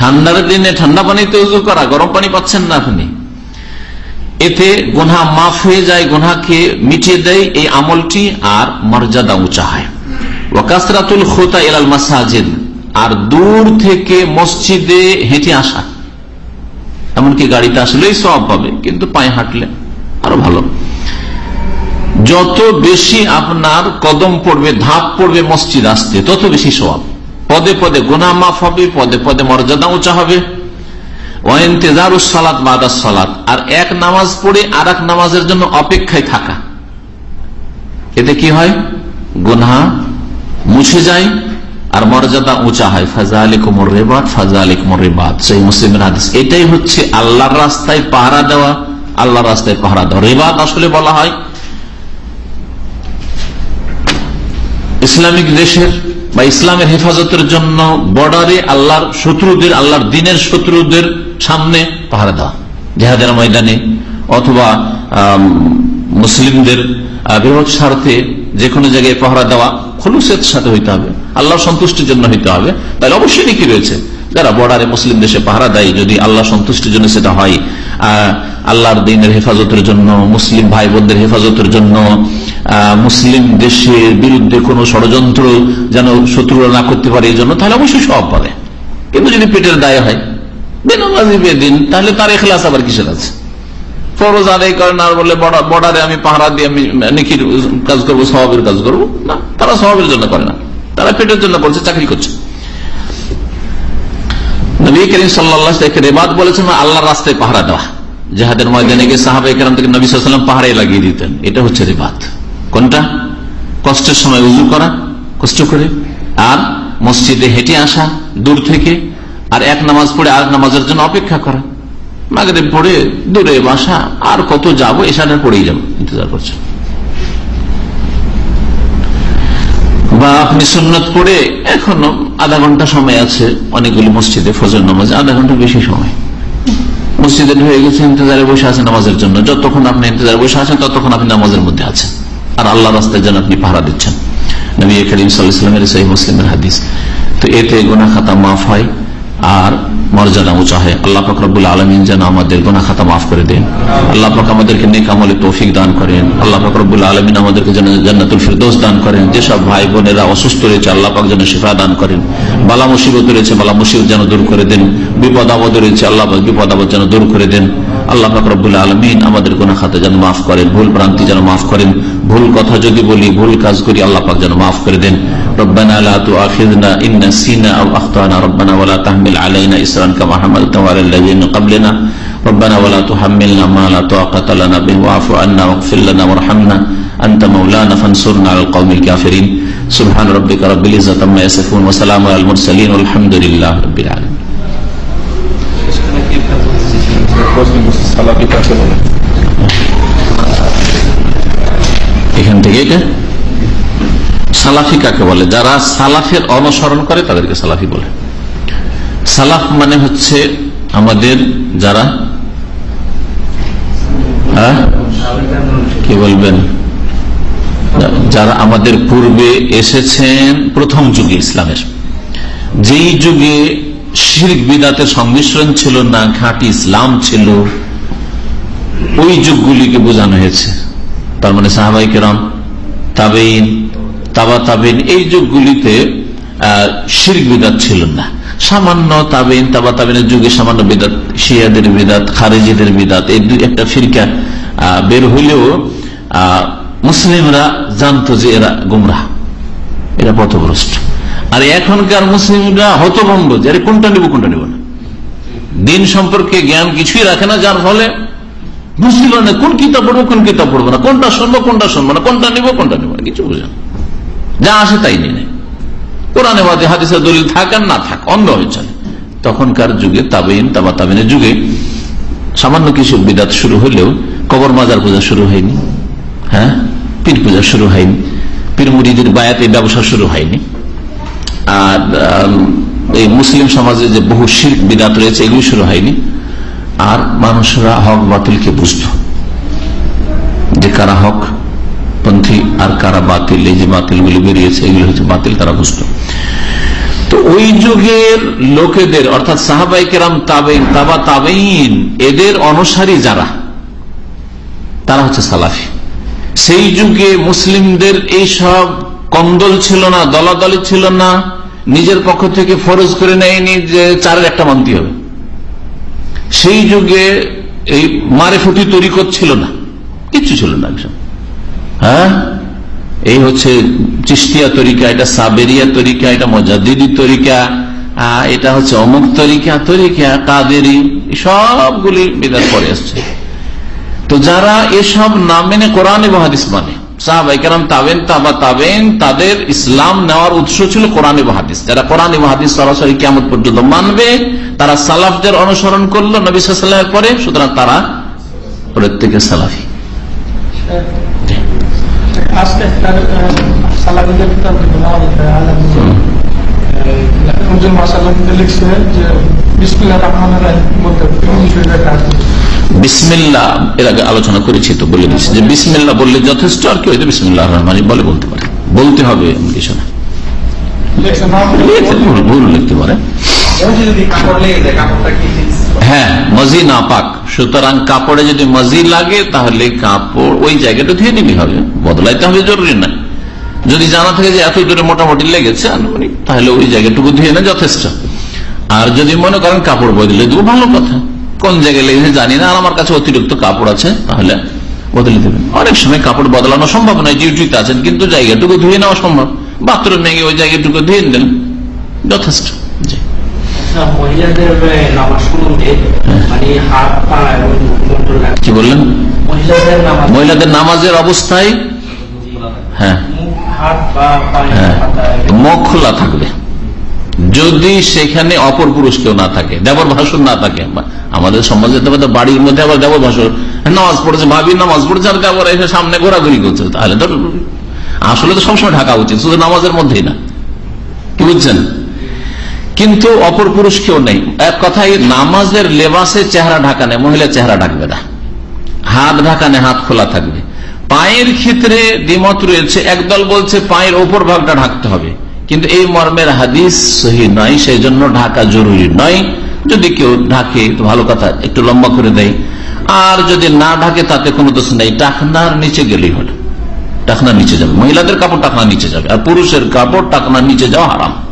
ঠান্ডার দিনে ঠান্ডা পানিতে উজু করা, গরম পানি পাচ্ছেন না আপনি। এতে গোনা মাফ হয়ে যায় গোনাকে মিটিয়ে দেয়, এই আমলটি আর মর্যাদা উঁচা হয়। ওয়াকাসরাতুল খোতা এলাল মাসাজিদ, আর দূর থেকে মসজিদে হেঁটে আসা। এমনকি গাড়িতে আসলেই সব পাবে, কিন্তু পায়ে হাঁটলে আরও ভালো। যত বেশি আপনার কদম পড়বে, ধাপ পড়বে মসজিদ আসতে, তত বেশি সব পদে পদে গোনা মাফ হবে, পদে পদে মর্যাদা উঁচা হবে। সালাত বাদা সালাত, আর এক নামাজ পড়ে আর এক নামাজের জন্য অপেক্ষায় থাকা। এতে কি হয়? গুনহা মুছে যায় আর মর্যাদা উঁচা হয়। ফাজা আলী কুমর রেবাদ ফাজা আলী কুমর রেবাদ সেই মুসলিমের হাদিস। এটাই হচ্ছে আল্লাহর রাস্তায় পাহারা দেওয়া, আল্লাহর রাস্তায় পাহারা দেওয়া। রেবাদ আসলে বলা হয় ইসলামিক দেশের বা ইসলামের হেফাজতের জন্য বর্ডারে আল্লাহর শত্রুদের, আল্লাহর দিনের শত্রুদের সামনে পাহারা দেওয়া। জেহাদের ময়দানে অথবা মুসলিমদের বৃহৎ স্বার্থে যে কোনো জায়গায় পাহারা দেওয়া। খলুসের সাথে হইতে হবে। আল্লাহর সন্তুষ্টির জন্য হইতে হবে। তাহলে অবশ্যই নাকি রয়েছে। যারা বর্ডারে মুসলিম দেশে পাহারা দেয়, যদি আল্লাহ সন্তুষ্টির জন্য সেটা হয় আল্লাহর দিনের হেফাজতের জন্য, মুসলিম ভাই বোনদের হেফাজতের জন্য মুসলিম দেশের বিরুদ্ধে কোন ষড়যন্ত্র যেন শত্রুরা না করতে পারে এই জন্য, তাহলে অবশ্যই সব পাবে। কিন্তু যদি পেটের দায় হয় বেদিন তাহলে তার এখলাস আবার কিসের আছে? ফরজ আদায় করেন আর বলে বর্ডারে আমি পাহারা দিয়ে আমি নিখির কাজ করব স্বভাবের কাজ করব, না, তারা স্বভাবের জন্য করে না। তারা পেটের জন্য করছে চাকরি করছে। নবী করিম সাল্লাহ রেবাদ বলেছেন, আল্লাহর রাস্তায় পাহারা দেওয়া। জাহাদের ময়দানে গিয়ে সাহাবাই কেরাম থেকে নবী সাল্লাম পাহাড়ে লাগিয়ে দিতেন। এটা হচ্ছে রেবাদ কোনটা? কষ্টের সময় উজু করা, কষ্ট করে। আর মসজিদে হেঁটে আসা, দূর থেকে। আর এক নামাজ পড়ে আর নামাজের জন্য অপেক্ষা করা। মাগরে পড়ে দূরে বাসা, আর কত যাব এসানে পড়েই যাব, ইন্তজার করছে। বা আপনি সুন্নত পড়ে এখনও আধা ঘণ্টা সময় আছে অনেকগুলি মসজিদে ফজর নামাজে, আধা ঘণ্টা বেশি সময়। মসজিদে ঢুকে গেছে, ইন্তজারে বসে আছেন নামাজের জন্য। যতক্ষণ আপনি ইন্তজারে বসে আছেন, ততক্ষণ আপনি নামাজের মধ্যে আছেন। আর আল্লাহ রাস্তায় যেন আপনি পাহারা দিচ্ছেন। নবী করিম সাল্লামের সেই মুসলিমের হাদিস। তো এতে গোনা খাতা মাফ হয়। আর মর্যাদা উঁচা হয়। আল্লাহ ফকরবুল আলমিন যেন আমাদের গোনা খাতা মাফ করে দেন। আল্লাহ পাক আমাদেরকে নেক আমলে তৌফিক দান করেন। আল্লাহ ফকরবুল আলমিন আমাদেরকে যেন জান্নাতুল ফিরদোস দান করেন। যেসব ভাই বোনেরা অসুস্থ রয়েছে, আল্লাহ পাক যেন শিফা দান করেন। বালা মুসিবত রয়েছে, বালা মুসিবত যেন দূর করে দেন। বিপদ আপদ রয়েছে, আল্লাহ পাক বিপদ আপদ যেন দূর করে দেন। আল্লাহ ফকরবুল আলমিন আমাদের গোনা খাতা যেন মাফ করেন। ভুল ভ্রান্তি যেন মাফ করেন। ভুল কথা যদি বলি, ভুল কাজ করি, আল্লাহ পাক যেন মাফ করে দেন। ربنا لا تؤاخذنا إن نسينا أو أخطأنا ربنا ولا تحمل علينا إسرا كما حملته على الذين من قبلنا ربنا ولا تحملنا ما لا طاقة لنا به واعف عنا واغفر لنا وارحمنا أنت مولانا فانصرنا على القوم الكافرين سبحان ربك رب العزة عما يصفون وسلام على المرسلين والحمد لله رب العالمين এখান থেকে এটা সালাফি কাকে বলে? যারা সালাফের অনুসরণ করে তাদেরকে সালাফি বলে। সালাফ মানে হচ্ছে আমাদের যারা হ্যাঁ? কি বলবেন? যারা আমাদের পূর্বে এসেছেন প্রথম যুগে ইসলামের। যেই যুগে শির্ক বিদাতের সংমিশ্রণ ছিল না, খাঁটি ইসলাম ছিল, ওই যুগগুলিকে বোঝানো হয়েছে। তার মানে সাহাবাই কেরাম তাবেইন তাবা তাবেন এই যুগগুলিতে শির্ক বিদাত ছিল না। সামান্য তাবিন তাবা তাবেনের যুগে সামান্য বিদাত, শিয়াদের বিদাত, খারেজিদের বিদাত, এই দুই একটা ফিরকা বের হইলেও মুসলিমরা জানতো যে এরা গুমরাহ। এরা পথভ্রষ্ট। আর এখনকার মুসলিমরা হতভম্ব যে, আরে কোনটা নেব কোনটা নেব না? দিন সম্পর্কে জ্ঞান কিছুই রাখে না, যার ফলে বুঝছিল না কোন কিতাব পড়ব, কোন কিতাব পড়ব না, কোনটা শুনব কোনটা শুনব না, কোনটা নিবো কোনটা নিবো কিছু বুঝে না। যা আসে তাই নিয়ে কোরআনে বাদে হাদিসের দলিল থাক আর না থাক, অন্ধ হয়ে চলে। তখনকার যুগে তাবেইন তাবা তাবেনের যুগে সামান্য কিছু বিদাত শুরু হলেও কবর মাজার পূজা শুরু হয়নি। হ্যাঁ? পীর পূজা শুরু হয়নি। পীর মুড়িদের বায়াতে ব্যবসা শুরু হয়নি। আর এই মুসলিম সমাজে যে বহু শির, বিদাত রয়েছে, এগুলি শুরু হয়নি। আর মানুষরা হক বাতিলকে বুঝত। যে কারা হক পন্থী আর কারা বাতিল, এই যে বাতিলগুলি বেরিয়েছে, এগুলি হচ্ছে বাতিল তারা বুঝত তো ওই যুগের লোকেদের, অর্থাৎ সাহাবাই কেরাম, তাবেইন, তাবা তাবেইন, এদের অনুসারী যারা, তারা হচ্ছে সালাফি। সেই যুগে মুসলিমদের এই সব কন্দল ছিল না, দলাদলি ছিল না, নিজের পক্ষ থেকে ফরজ করে নেয়নি যে চারের একটা মানতে হবে। সেই যুগে এই মারেফতি তরিকত ছিল না, কিচ্ছু ছিল না একদম হ্যাঁ? এই হচ্ছে চিস্তিয়া তরিকা, এটা সাবেরিয়া তরিকা, এটা মজাদিদি তরিকা এটা হচ্ছে অমুক তরিকা তরিকা, কাদেরি সবগুলি বেদার পরে আসছে। তো যারা এসব না মেনে কোরআন এবং হাদিস মানে সাহাবাইকার তাবেন, তাবা তাবেন, তাদের ইসলাম নেওয়ার উৎস ছিল কোরআন এবং হাদিস। যারা কোরআন এবং হাদিস সরাসরি কেমন পর্যন্ত মানবে, তারা সালাফদের অনুসরণ করল নবী সাল্লামের পরে, সুতরাং তারা প্রত্যেকে সালাফি। একজন লিখছে যে বিসমিল্লাহ রহমান রাহিম বলতে বিষয়টা কাজ বিসমিল্লা এর আগে আলোচনা করেছি তো বলে দিচ্ছি যে বিসমিল্লা বললে যথেষ্ট আর কি হয়তো বিসমিল্লাহ রহমান বলে বলতে পারে। বলতে হবে এমন কিছু না। ভুল- লিখতে পারে? হ্যাঁ মজি না পাক সুতরাং কাপড়ে যদি মজি লাগে, তাহলে কাপড় ওই জায়গাটা ধুয়ে নিবি হবে। বদলাইতে হবে জরুরি না। যদি জানা থাকে যে এত দূরে মোটামুটি লেগেছে তাহলে ওই জায়গাটুকু ধুয়ে না যথেষ্ট। আর যদি মনে করেন কাপড় বদলে দেবো, ভালো কথা। কোন জায়গায় লেগেছে জানি না, আর আমার কাছে অতিরিক্ত কাপড় আছে, তাহলে বদলে দেবেন। অনেক সময় কাপড় বদলানো সম্ভব নয়, ডিউটিতে আছেন, কিন্তু জায়গাটুকু ধুয়ে নেওয়া সম্ভব। বাথরুমে গিয়ে ওই জায়গাটুকু ধুয়ে দিলেন যথেষ্ট। কি বললেন? মহিলাদের নামাজ মহিলাদের নামাজের অবস্থায়? হ্যাঁ। মুখ, হ্যাঁ। খোলা থাকবে। যদি সেখানে অপর পুরুষ কেউ না থাকে দেবর ভাষণ না থাকে আমাদের সমাজে বাড়ির মধ্যে আবার দেবর ভাষণ নামাজ পড়েছে ভাবি নামাজ পড়েছে আর দেবর এসে সামনে ঘোরাঘুরি করছে তাহলে তো আসলে তো সবসময় ঢাকা উচিত শুধু নামাজের মধ্যেই না। কি বুঝছেন? কিন্তু অপর পুরুষ কেউ নেই। এক কথায়, নামাজের লেবাসে চেহারা ঢাকা নেই মহিলার চেহারা ঢাকবে না। হাত ঢাকানে হাত খোলা থাকবে। পায়ের ক্ষেত্রে দ্বিমত রয়েছে, একদল বলছে পায়ের ওপর ভাগটা ঢাকতে হবে। কিন্তু এই মর্মের হাদিস সহি নয় সেই জন্য ঢাকা জরুরি নয়। যদি কেউ ঢাকে, তো ভালো কথা, একটু লম্বা করে দেয় আর যদি না ঢাকে, তাতে কোনো দোষ নেই। টাকনার নিচে গেলেই হলো। টাকনার নিচে যাবে। মহিলাদের কাপড় টাকনার নিচে যাবে। আর পুরুষের কাপড় টাকনার নিচে যাওয়া হারাম।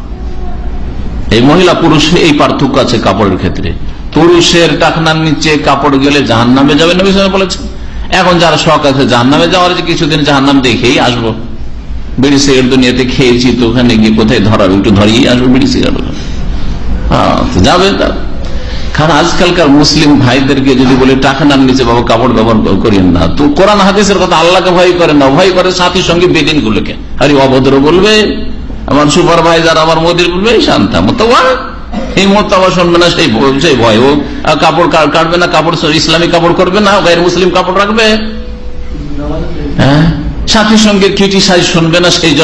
এই মহিলা পুরুষ এই পার্থক্য আছে কাপড়ের ক্ষেত্রে। পুরুষের টাকনার নিচে কাপড় গেলে জাহান নামে যাবে নবী বলেছেন। এখন যারা শখ আছে জাহান নামে যাওয়ার কিছুদিন জাহান নাম দেখেই আসব। বিড়ি সিগারেট দুনিয়াতে খেয়েছি তো ওখানে গিয়ে কোথায় ধরাবে একটু ধরিয়ে আসব বিড়ি সিগারেট হ্যাঁ, যাবে কারণ আজকালকার মুসলিম ভাইদেরকে যদি বলে টাকানার নিচে বাবা কাপড় ব্যবহার করিয়েন না তো কোরআন হাদিসের কথা আল্লাহকে ভয় করে না ভয় করে সাথী সঙ্গে বেদিন গুলোকে আরে অভদ্র বলবে আমার সুপারভাইজার আমার মোদির বলবে, এই শান্তা না না ইসলামী কাপড় না রাখবে। না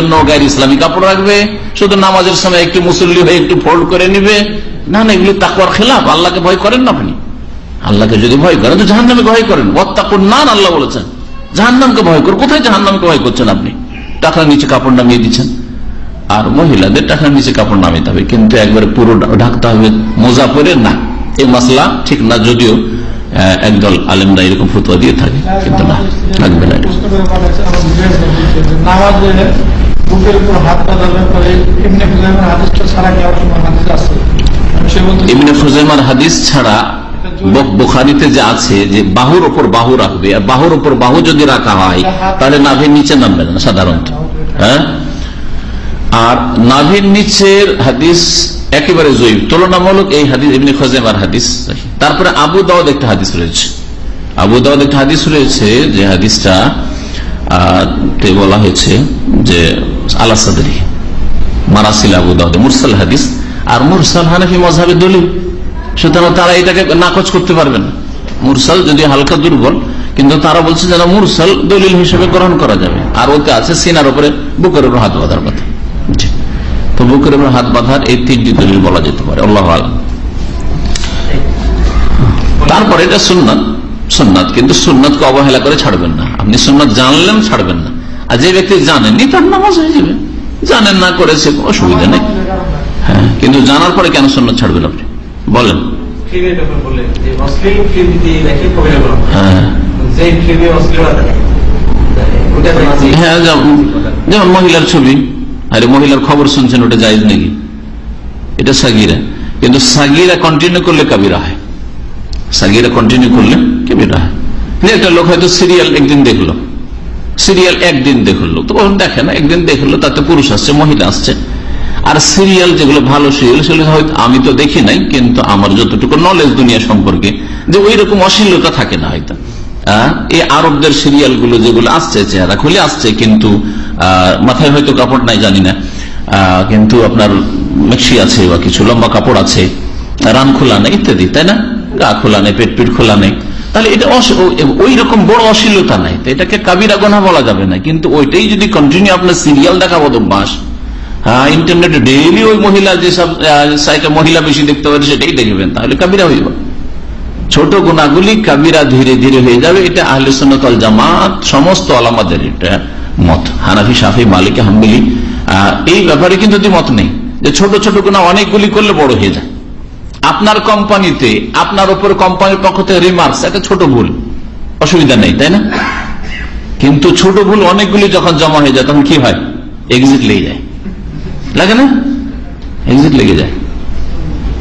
শুধু নামাজের সময় একটু মুসল্লি হয়ে একটু ফোল্ড করে নিবে। না না, এগুলি তাকুয়ার খেলাফ, আল্লাহকে ভয় করেন না আপনি। আল্লাহকে যদি ভয় করেন, তো জাহান্নামে ভয় করেন। ওত্তাকুর নান আল্লাহ বলেছেন। জাহান্নামকে ভয় করেন কোথায় জাহান্নামকে ভয় করছেন আপনি? টাকার নিচে কাপড় নামিয়ে দিচ্ছেন। আর মহিলাদের টাকার নিচে কাপড় নামাইতে হবে। কিন্তু একবারে পুরো ঢাকতে হবে, মোজা পরে না। এই মশলা ঠিক না, যদিও একদল আলেমরা এরকম ফতুয়া দিয়ে থাকে, কিন্তু না থাকবে না বাহুর ওপর বাহু রাখবে, আর বাহুর ওপর বাহু যদি রাখা হয়, তাহলে নাভির নিচে নামবে না, সাধারণত। হ্যাঁ? আর নাভির নিচের হাদিস একেবারে জয়ীব। তুলনামূলক এই হাদিস ইবনে খোজাইমার হাদিস তারপরে আবু দাওয়াদ একটা হাদিস রয়েছে। আবু দাউদ একটা হাদিস রয়েছে যে হাদিসটা তে বলা হয়েছে যে আলা সাদরি, মারাসিল আবু দাউদ মুরসাল হাদিস। আর মুরসাল হানাফি মজাবের দলিল। সুতরাং তারা এটাকে নাকচ করতে পারবেন না। মুরসাল যদি হালকা দুর্বল, কিন্তু তারা বলছে যেন মুরসাল দলিল হিসেবে গ্রহণ করা যাবে। আর ওতে আছে সিনার উপরে বুকের উপর হাত বাঁধার কথা বুকের উপর হাত বাঁধার এই তিনটি দলিল বলা যেতে পারে। আল্লাহ তারপরে এটা সুন্নাত। সুন্নাত কিন্তু সুন্নাতকে অবহেলা করে ছাড়বেন না। আপনি সুন্নাত জানলেন ছাড়বেন না। আর যে ব্যক্তি জানেননি তার নামাজ হয়ে যাবে। জানেন না করেছে কোনো অসুবিধা নেই। হ্যাঁ কিন্তু জানার পরে কেন সুন্নাত ছাড়বেন আপনি? বলেন। হ্যাঁ। হ্যাঁ যেমন মহিলার ছবি। আরে মহিলার খবর শুনছেন, ওটা জায়জ নাকি? এটা সাগিরা। কিন্তু সাগিরা কন্টিনিউ করলে কাবিরা হয়। সাগিরা কন্টিনিউ করলে কাবিরা হয়। একটা লোক হয়তো সিরিয়াল একদিন দেখল। সিরিয়াল একদিন দেখল। তো দেখে না, একদিন দেখল, তাতে পুরুষ আসছে, মহিলা আসছে। আর সিরিয়াল যেগুলো ভালো সিরিয়াল সেগুলো হয়তো আমি তো দেখি নাই, কিন্তু আমার যতটুকু নলেজ দুনিয়া সম্পর্কে, যে ওই রকম অশ্লীলতা থাকে না হয়তো। এই আরবদের সিরিয়ালগুলো যেগুলো আসছে, চেহারা খুলে আসছে, কিন্তু মাথায় হয়তো কাপড় নাই, জানি না। কিন্তু আপনার মেক্সি আছে বা কিছু, লম্বা কাপড় আছে, রান খোলা নেই ইত্যাদি, তাই না? গা খোলা নেই, পেট পিট খোলা নেই। তাহলে এটা ওই রকম বড় অশ্লীলতা নাই। তো এটাকে কাবিরা গোনা বলা যাবে না। কিন্তু ওইটাই যদি কন্টিনিউ আপনার সিরিয়াল দেখা বদভ্যাস হ্যাঁ ইন্টারনেটে ডেইলি ওই মহিলা যেসব সাইটে মহিলা বেশি দেখতে পারে সেটাই দেখবেন। তাহলে কাবিরা হইব। ছোট গুণাগুলি কাবিরা ধীরে ধীরে হয়ে যাবে। এটা আহলে সুন্নতল জামাত, সমস্ত আলামাদের এটা। মত। হানাফি সাফি মালিক, হাম্বিলি এই ব্যাপারে কিন্তু মত নেই। যে ছোট ছোট গুণা অনেকগুলি করলে বড় হয়ে যায়। আপনার কোম্পানিতে, আপনার উপর কোম্পানির পক্ষ থেকে রিমার্কস একটা ছোট ভুল। অসুবিধা নেই, তাই না? কিন্তু ছোট ভুল অনেকগুলি যখন জমা হয়ে যায়, তখন কি হয়? এক্সিট লেগে যায়। লাগে না? এক্সিট লেগে যায়।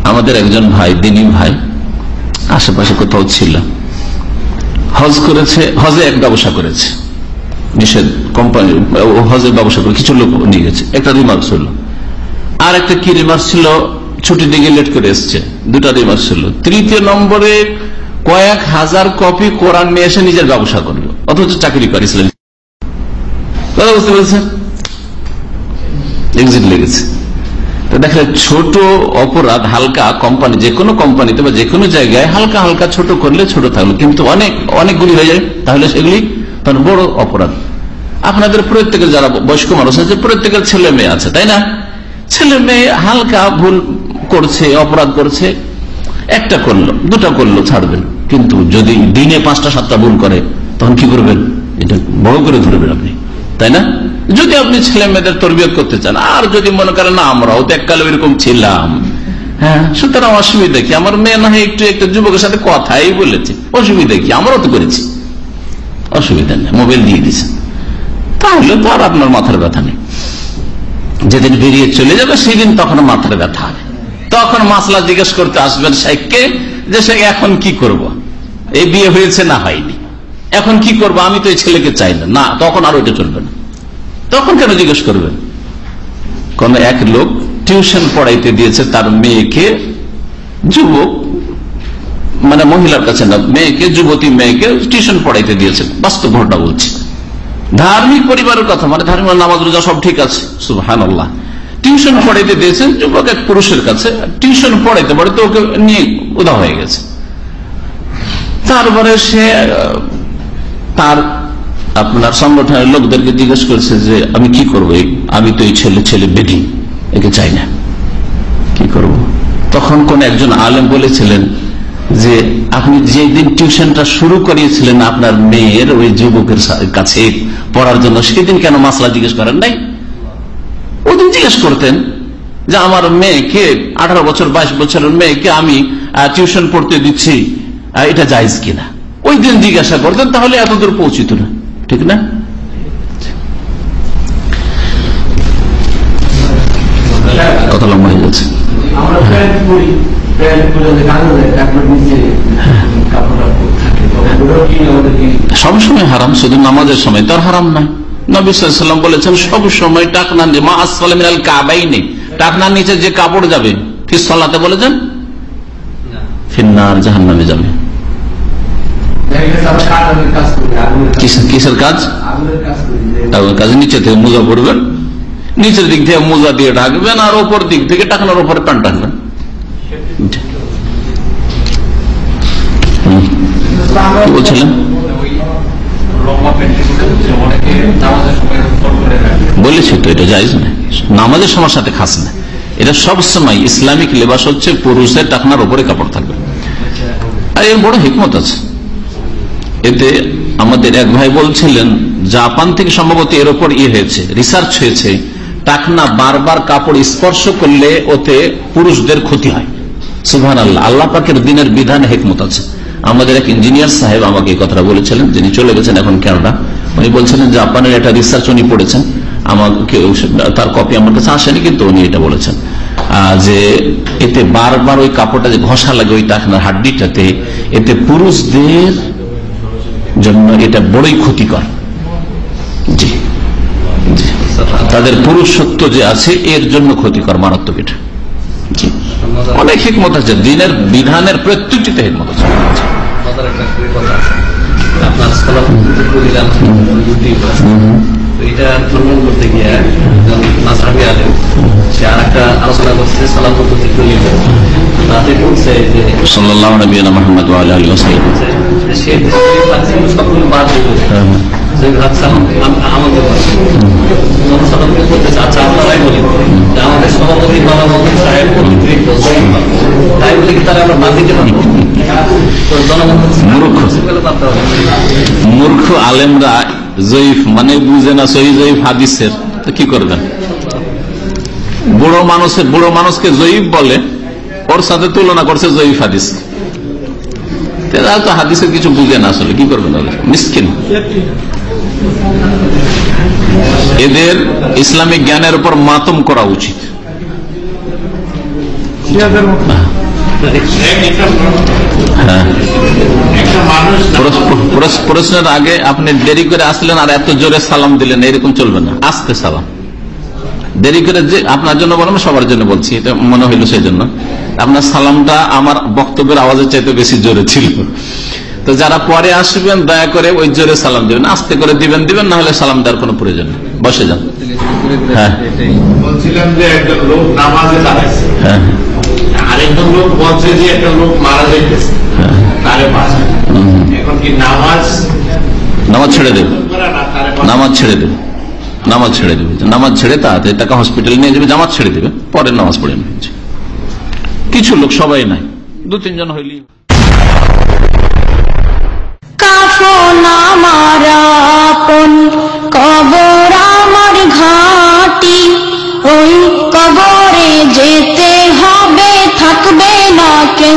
আমাদের একজন ভাই, দিনী ভাই, আশেপাশে কোথাও ছিল। হজ করেছে, হজে এক ব্যবসা করেছে। নিষেধ কোম্পানি হজের ব্যবসা করে কিছু লোক নিয়ে গেছে। একটা রিমার্কস হলো। আর একটা কি রিমার্কস ছিল? ছুটি দিকে লেট করে এসছে। দুটা রিমার্কস ছিল তৃতীয় নম্বরে কয়েক হাজার কপি কোরআন নিয়ে এসে নিজের ব্যবসা করল। অথচ চাকরি করে ইসলাম। ছোট অপরাধ হালকা কোম্পানি যে কোনো কোম্পানিতে বা যে কোনো জায়গায় হালকা হালকা ছোট করলে ছোট থাকল। কিন্তু অনেক, অনেকগুলি হয়ে যায়। তাহলে সেগুলি তখন বড় অপরাধ। আপনাদের প্রত্যেকের যারা বয়স্ক মানুষ আছে, প্রত্যেকের ছেলে মেয়ে আছে, তাই না? ছেলে মেয়ে হালকা ভুল করছে, অপরাধ করছে, একটা করল, দুটা করল, ছাড়বেন। কিন্তু যদি দিনে পাঁচটা, সাতটা ভুল করে, তখন কি করবেন? এটা বড় করে ধরবেন আপনি, তাই না? যদি আপনি ছেলে মেয়েদের তরবিয়ত করতে চান, আর যদি মনে করেন, না, আমরাও তো এককালে এরকম ছিলাম। হ্যাঁ সুতরাং অসুবিধা কি? আমার মেয়ে না হয় একটু একটু যুবকের সাথে কথাই বলেছে। অসুবিধা কি? আমরাও তো করেছি। অসুবিধা নেই, মোবাইল দিয়ে দিয়েছেন তাহলে তো আর আপনার মাথার ব্যথা নেই। যেদিন বেরিয়ে চলে যাবে, সেদিন তখন মাথার ব্যথা হবে। তখন মাসলা জিজ্ঞেস করতে আসবেন শেখকে যে, সে এখন কি করব। এই বিয়ে হয়েছে না হয়নি? এখন কি করব? আমি তো এই ছেলেকে চাই না। না, তখন আর ওইটা চলবে না। তখন কেন জিজ্ঞেস করবেন? কোন এক লোক টিউশন পড়াইতে দিয়েছে তার মেয়েকে, যুবক মানে মহিলার কাছে না, মেয়েকে, যুবতী মেয়েকে টিউশন পড়াইতে দিয়েছে। বাস্তব ঘটনা বলছি। ধার্মিক পরিবারের কথা মানে ধার্মিক নামাজ রোজা সব ঠিক আছে। সুহান আল্লাহ টিউশন পড়াইতে দিয়েছেন যুবক এক পুরুষের কাছে টিউশন পড়াইতে পড়াইতে ওকে নিয়ে উদা হয়ে গেছে। তারপরে সে তার আপনার সংগঠনের লোকদেরকে জিজ্ঞেস করছে যে, আমি কি করব? আমি তো এই ছেলে ছেলে বেদি, একে চাই না। কি করব? তখন কোন একজন আলেম বলেছিলেন যে আপনি যেদিন টিউশনটা শুরু করিয়েছিলেন আপনার মেয়ের, ওই যুবকের কাছে পড়ার জন্য, সেদিন কেন মাসলা জিজ্ঞেস করেন নাই? ওদিন জিজ্ঞেস করতেন যে আমার মেয়েকে, আঠারো বছর, বাইশ বছরের মেয়েকে আমি টিউশন পড়তে দিচ্ছি এটা জায়জ কিনা? ওই দিন জিজ্ঞাসা করতেন, তাহলে এতদূর পৌঁছিত না। ঠিক না? কথা লম্বা হয়ে যাচ্ছে। সবসময় হারাম, শুধু নামাজের সময়। তার হারাম নয় নবিসাল্লাম বলেছেন, সব সময় টাকনা মা আসফালে কাবাই নেই টাকনার নিচে যে কাপড় যাবে ফিসলাতে বলেছেন? ফিন্নার যাবে। আগুনের কাজ- কিস- কিসের কাজ? কাজ। নিচে থেকে মোজা পরবেন নিচের দিক থেকে মোজা দিয়ে ঢাকবেন আর ওপর দিক থেকে টাকনার ওপরে প্যান্ট ঢাকবেন বলেছি তো, এটা যাইজ না নামাজের সময় সাথে খাস না এটা সব সময় ইসলামিক লেবাস হচ্ছে পুরুষের টাকনার উপরে কাপড় থাকবে। আর এর বড় হিকমত আছে। এতে আমাদের এক ভাই বলছিলেন, জাপান থেকে সম্ভবত এর ওপর ইয়ে হয়েছে রিসার্চ হয়েছে। টাকনা বারবার কাপড় স্পর্শ করলে ওতে পুরুষদের ক্ষতি হয়। সুহান আল্লাহ আল্লাহ পাকের দিনের বিধান, হেকমত আছে। আমাদের এক ইঞ্জিনিয়ার সাহেব আমাকে এই কথাটা বলেছিলেন, যিনি চলে গেছেন এখন কেনডা। উনি বলছিলেন জাপানের একটা রিসার্চ উনি পড়েছেন। আমাকে তার কপি আমার কাছে আসেনি, কিন্তু উনি এটা বলেছেন। যে এতে বারবার ওই কাপড়টা যে ঘষা লাগে, ওই টাকনার হাড্ডিটাতে, এতে পুরুষদের জন্য এটা বড়ই ক্ষতিকর। জি জি। তাদের পুরুষত্ব যে আছে, এর জন্য ক্ষতিকর মারাত্মক এটা। জি। অনেক হিকমত আছে দিনের বিধানের প্রত্যেকটিতে হিকমত আছে। মাথার একটা খুবই কথা। আছে আপনার সালাম বলিলাম রুটি তো এটা প্রমাণ করতে গিয়ে নাসাবি আলেম সে আর একটা আলোচনা করছে সালাম পদ্ধতি তৈরি তাতে বলছে যে সাল্লাহ নবীনা মোহাম্মদ আলী ওসাইম সে সবগুলো বাদ দিয়ে দিল। যে ভাত সালাম আমাদের আমাদের সভাপতি বাবা মূর্খ। আলেমরা জয়ীফ মানে বুঝে না সহি জয়ীফ হাদিসের তো কি করবেন? বুড়ো মানুষের বুড়ো মানুষকে জয়ীফ বলে ওর সাথে তুলনা করছে জয়ীফ হাদিস। তারা তো হাদিসের কিছু বুঝে না আসলে কি করবেন মিসকিন। এদের ইসলামিক জ্ঞানের উপর মাতম করা উচিত। হ্যাঁ। প্রশ্ন- প্রশ্ন- প্রশ্নের আগে আপনি দেরি করে আসলেন আর এত জোরে সালাম দিলেন এরকম চলবে না। আস্তে সালাম। দেরি করে যে আপনার জন্য বললাম সবার জন্য বলছি এটা মনে হইল সেই জন্য আপনার সালামটা আমার বক্তব্যের আওয়াজের চাইতে বেশি জোরে ছিল। তো যারা পরে আসবেন দয়া করে ওই জোরে সালাম দিবেন। আস্তে করে দিবেন দিবেন না হলে সালাম দেওয়ার কোনো প্রয়োজন নেই। বসে যান। হ্যাঁ। বলছিলাম যে একটা লোক নামাজে দাঁড়াইছে। হ্যাঁ। আরেকজন লোক বলছে যে একটা লোক মারা যাইতেছে। তারে বাঁচায় এখন কি নামাজ? নামাজ ছেড়ে দেবে। তারে? নামাজ ছেড়ে দেবে। নামাজ ছেড়ে দেবে। নামাজ ছেড়ে তাড়াতাড়ি টাকা হসপিটালে নিয়ে যাবে জামাত ছেড়ে দেবে। পরে নামাজ পড়ে নেবে কিছু লোক সবাই নাই। দু তিনজন হইলি কাফন আমার আপন কবর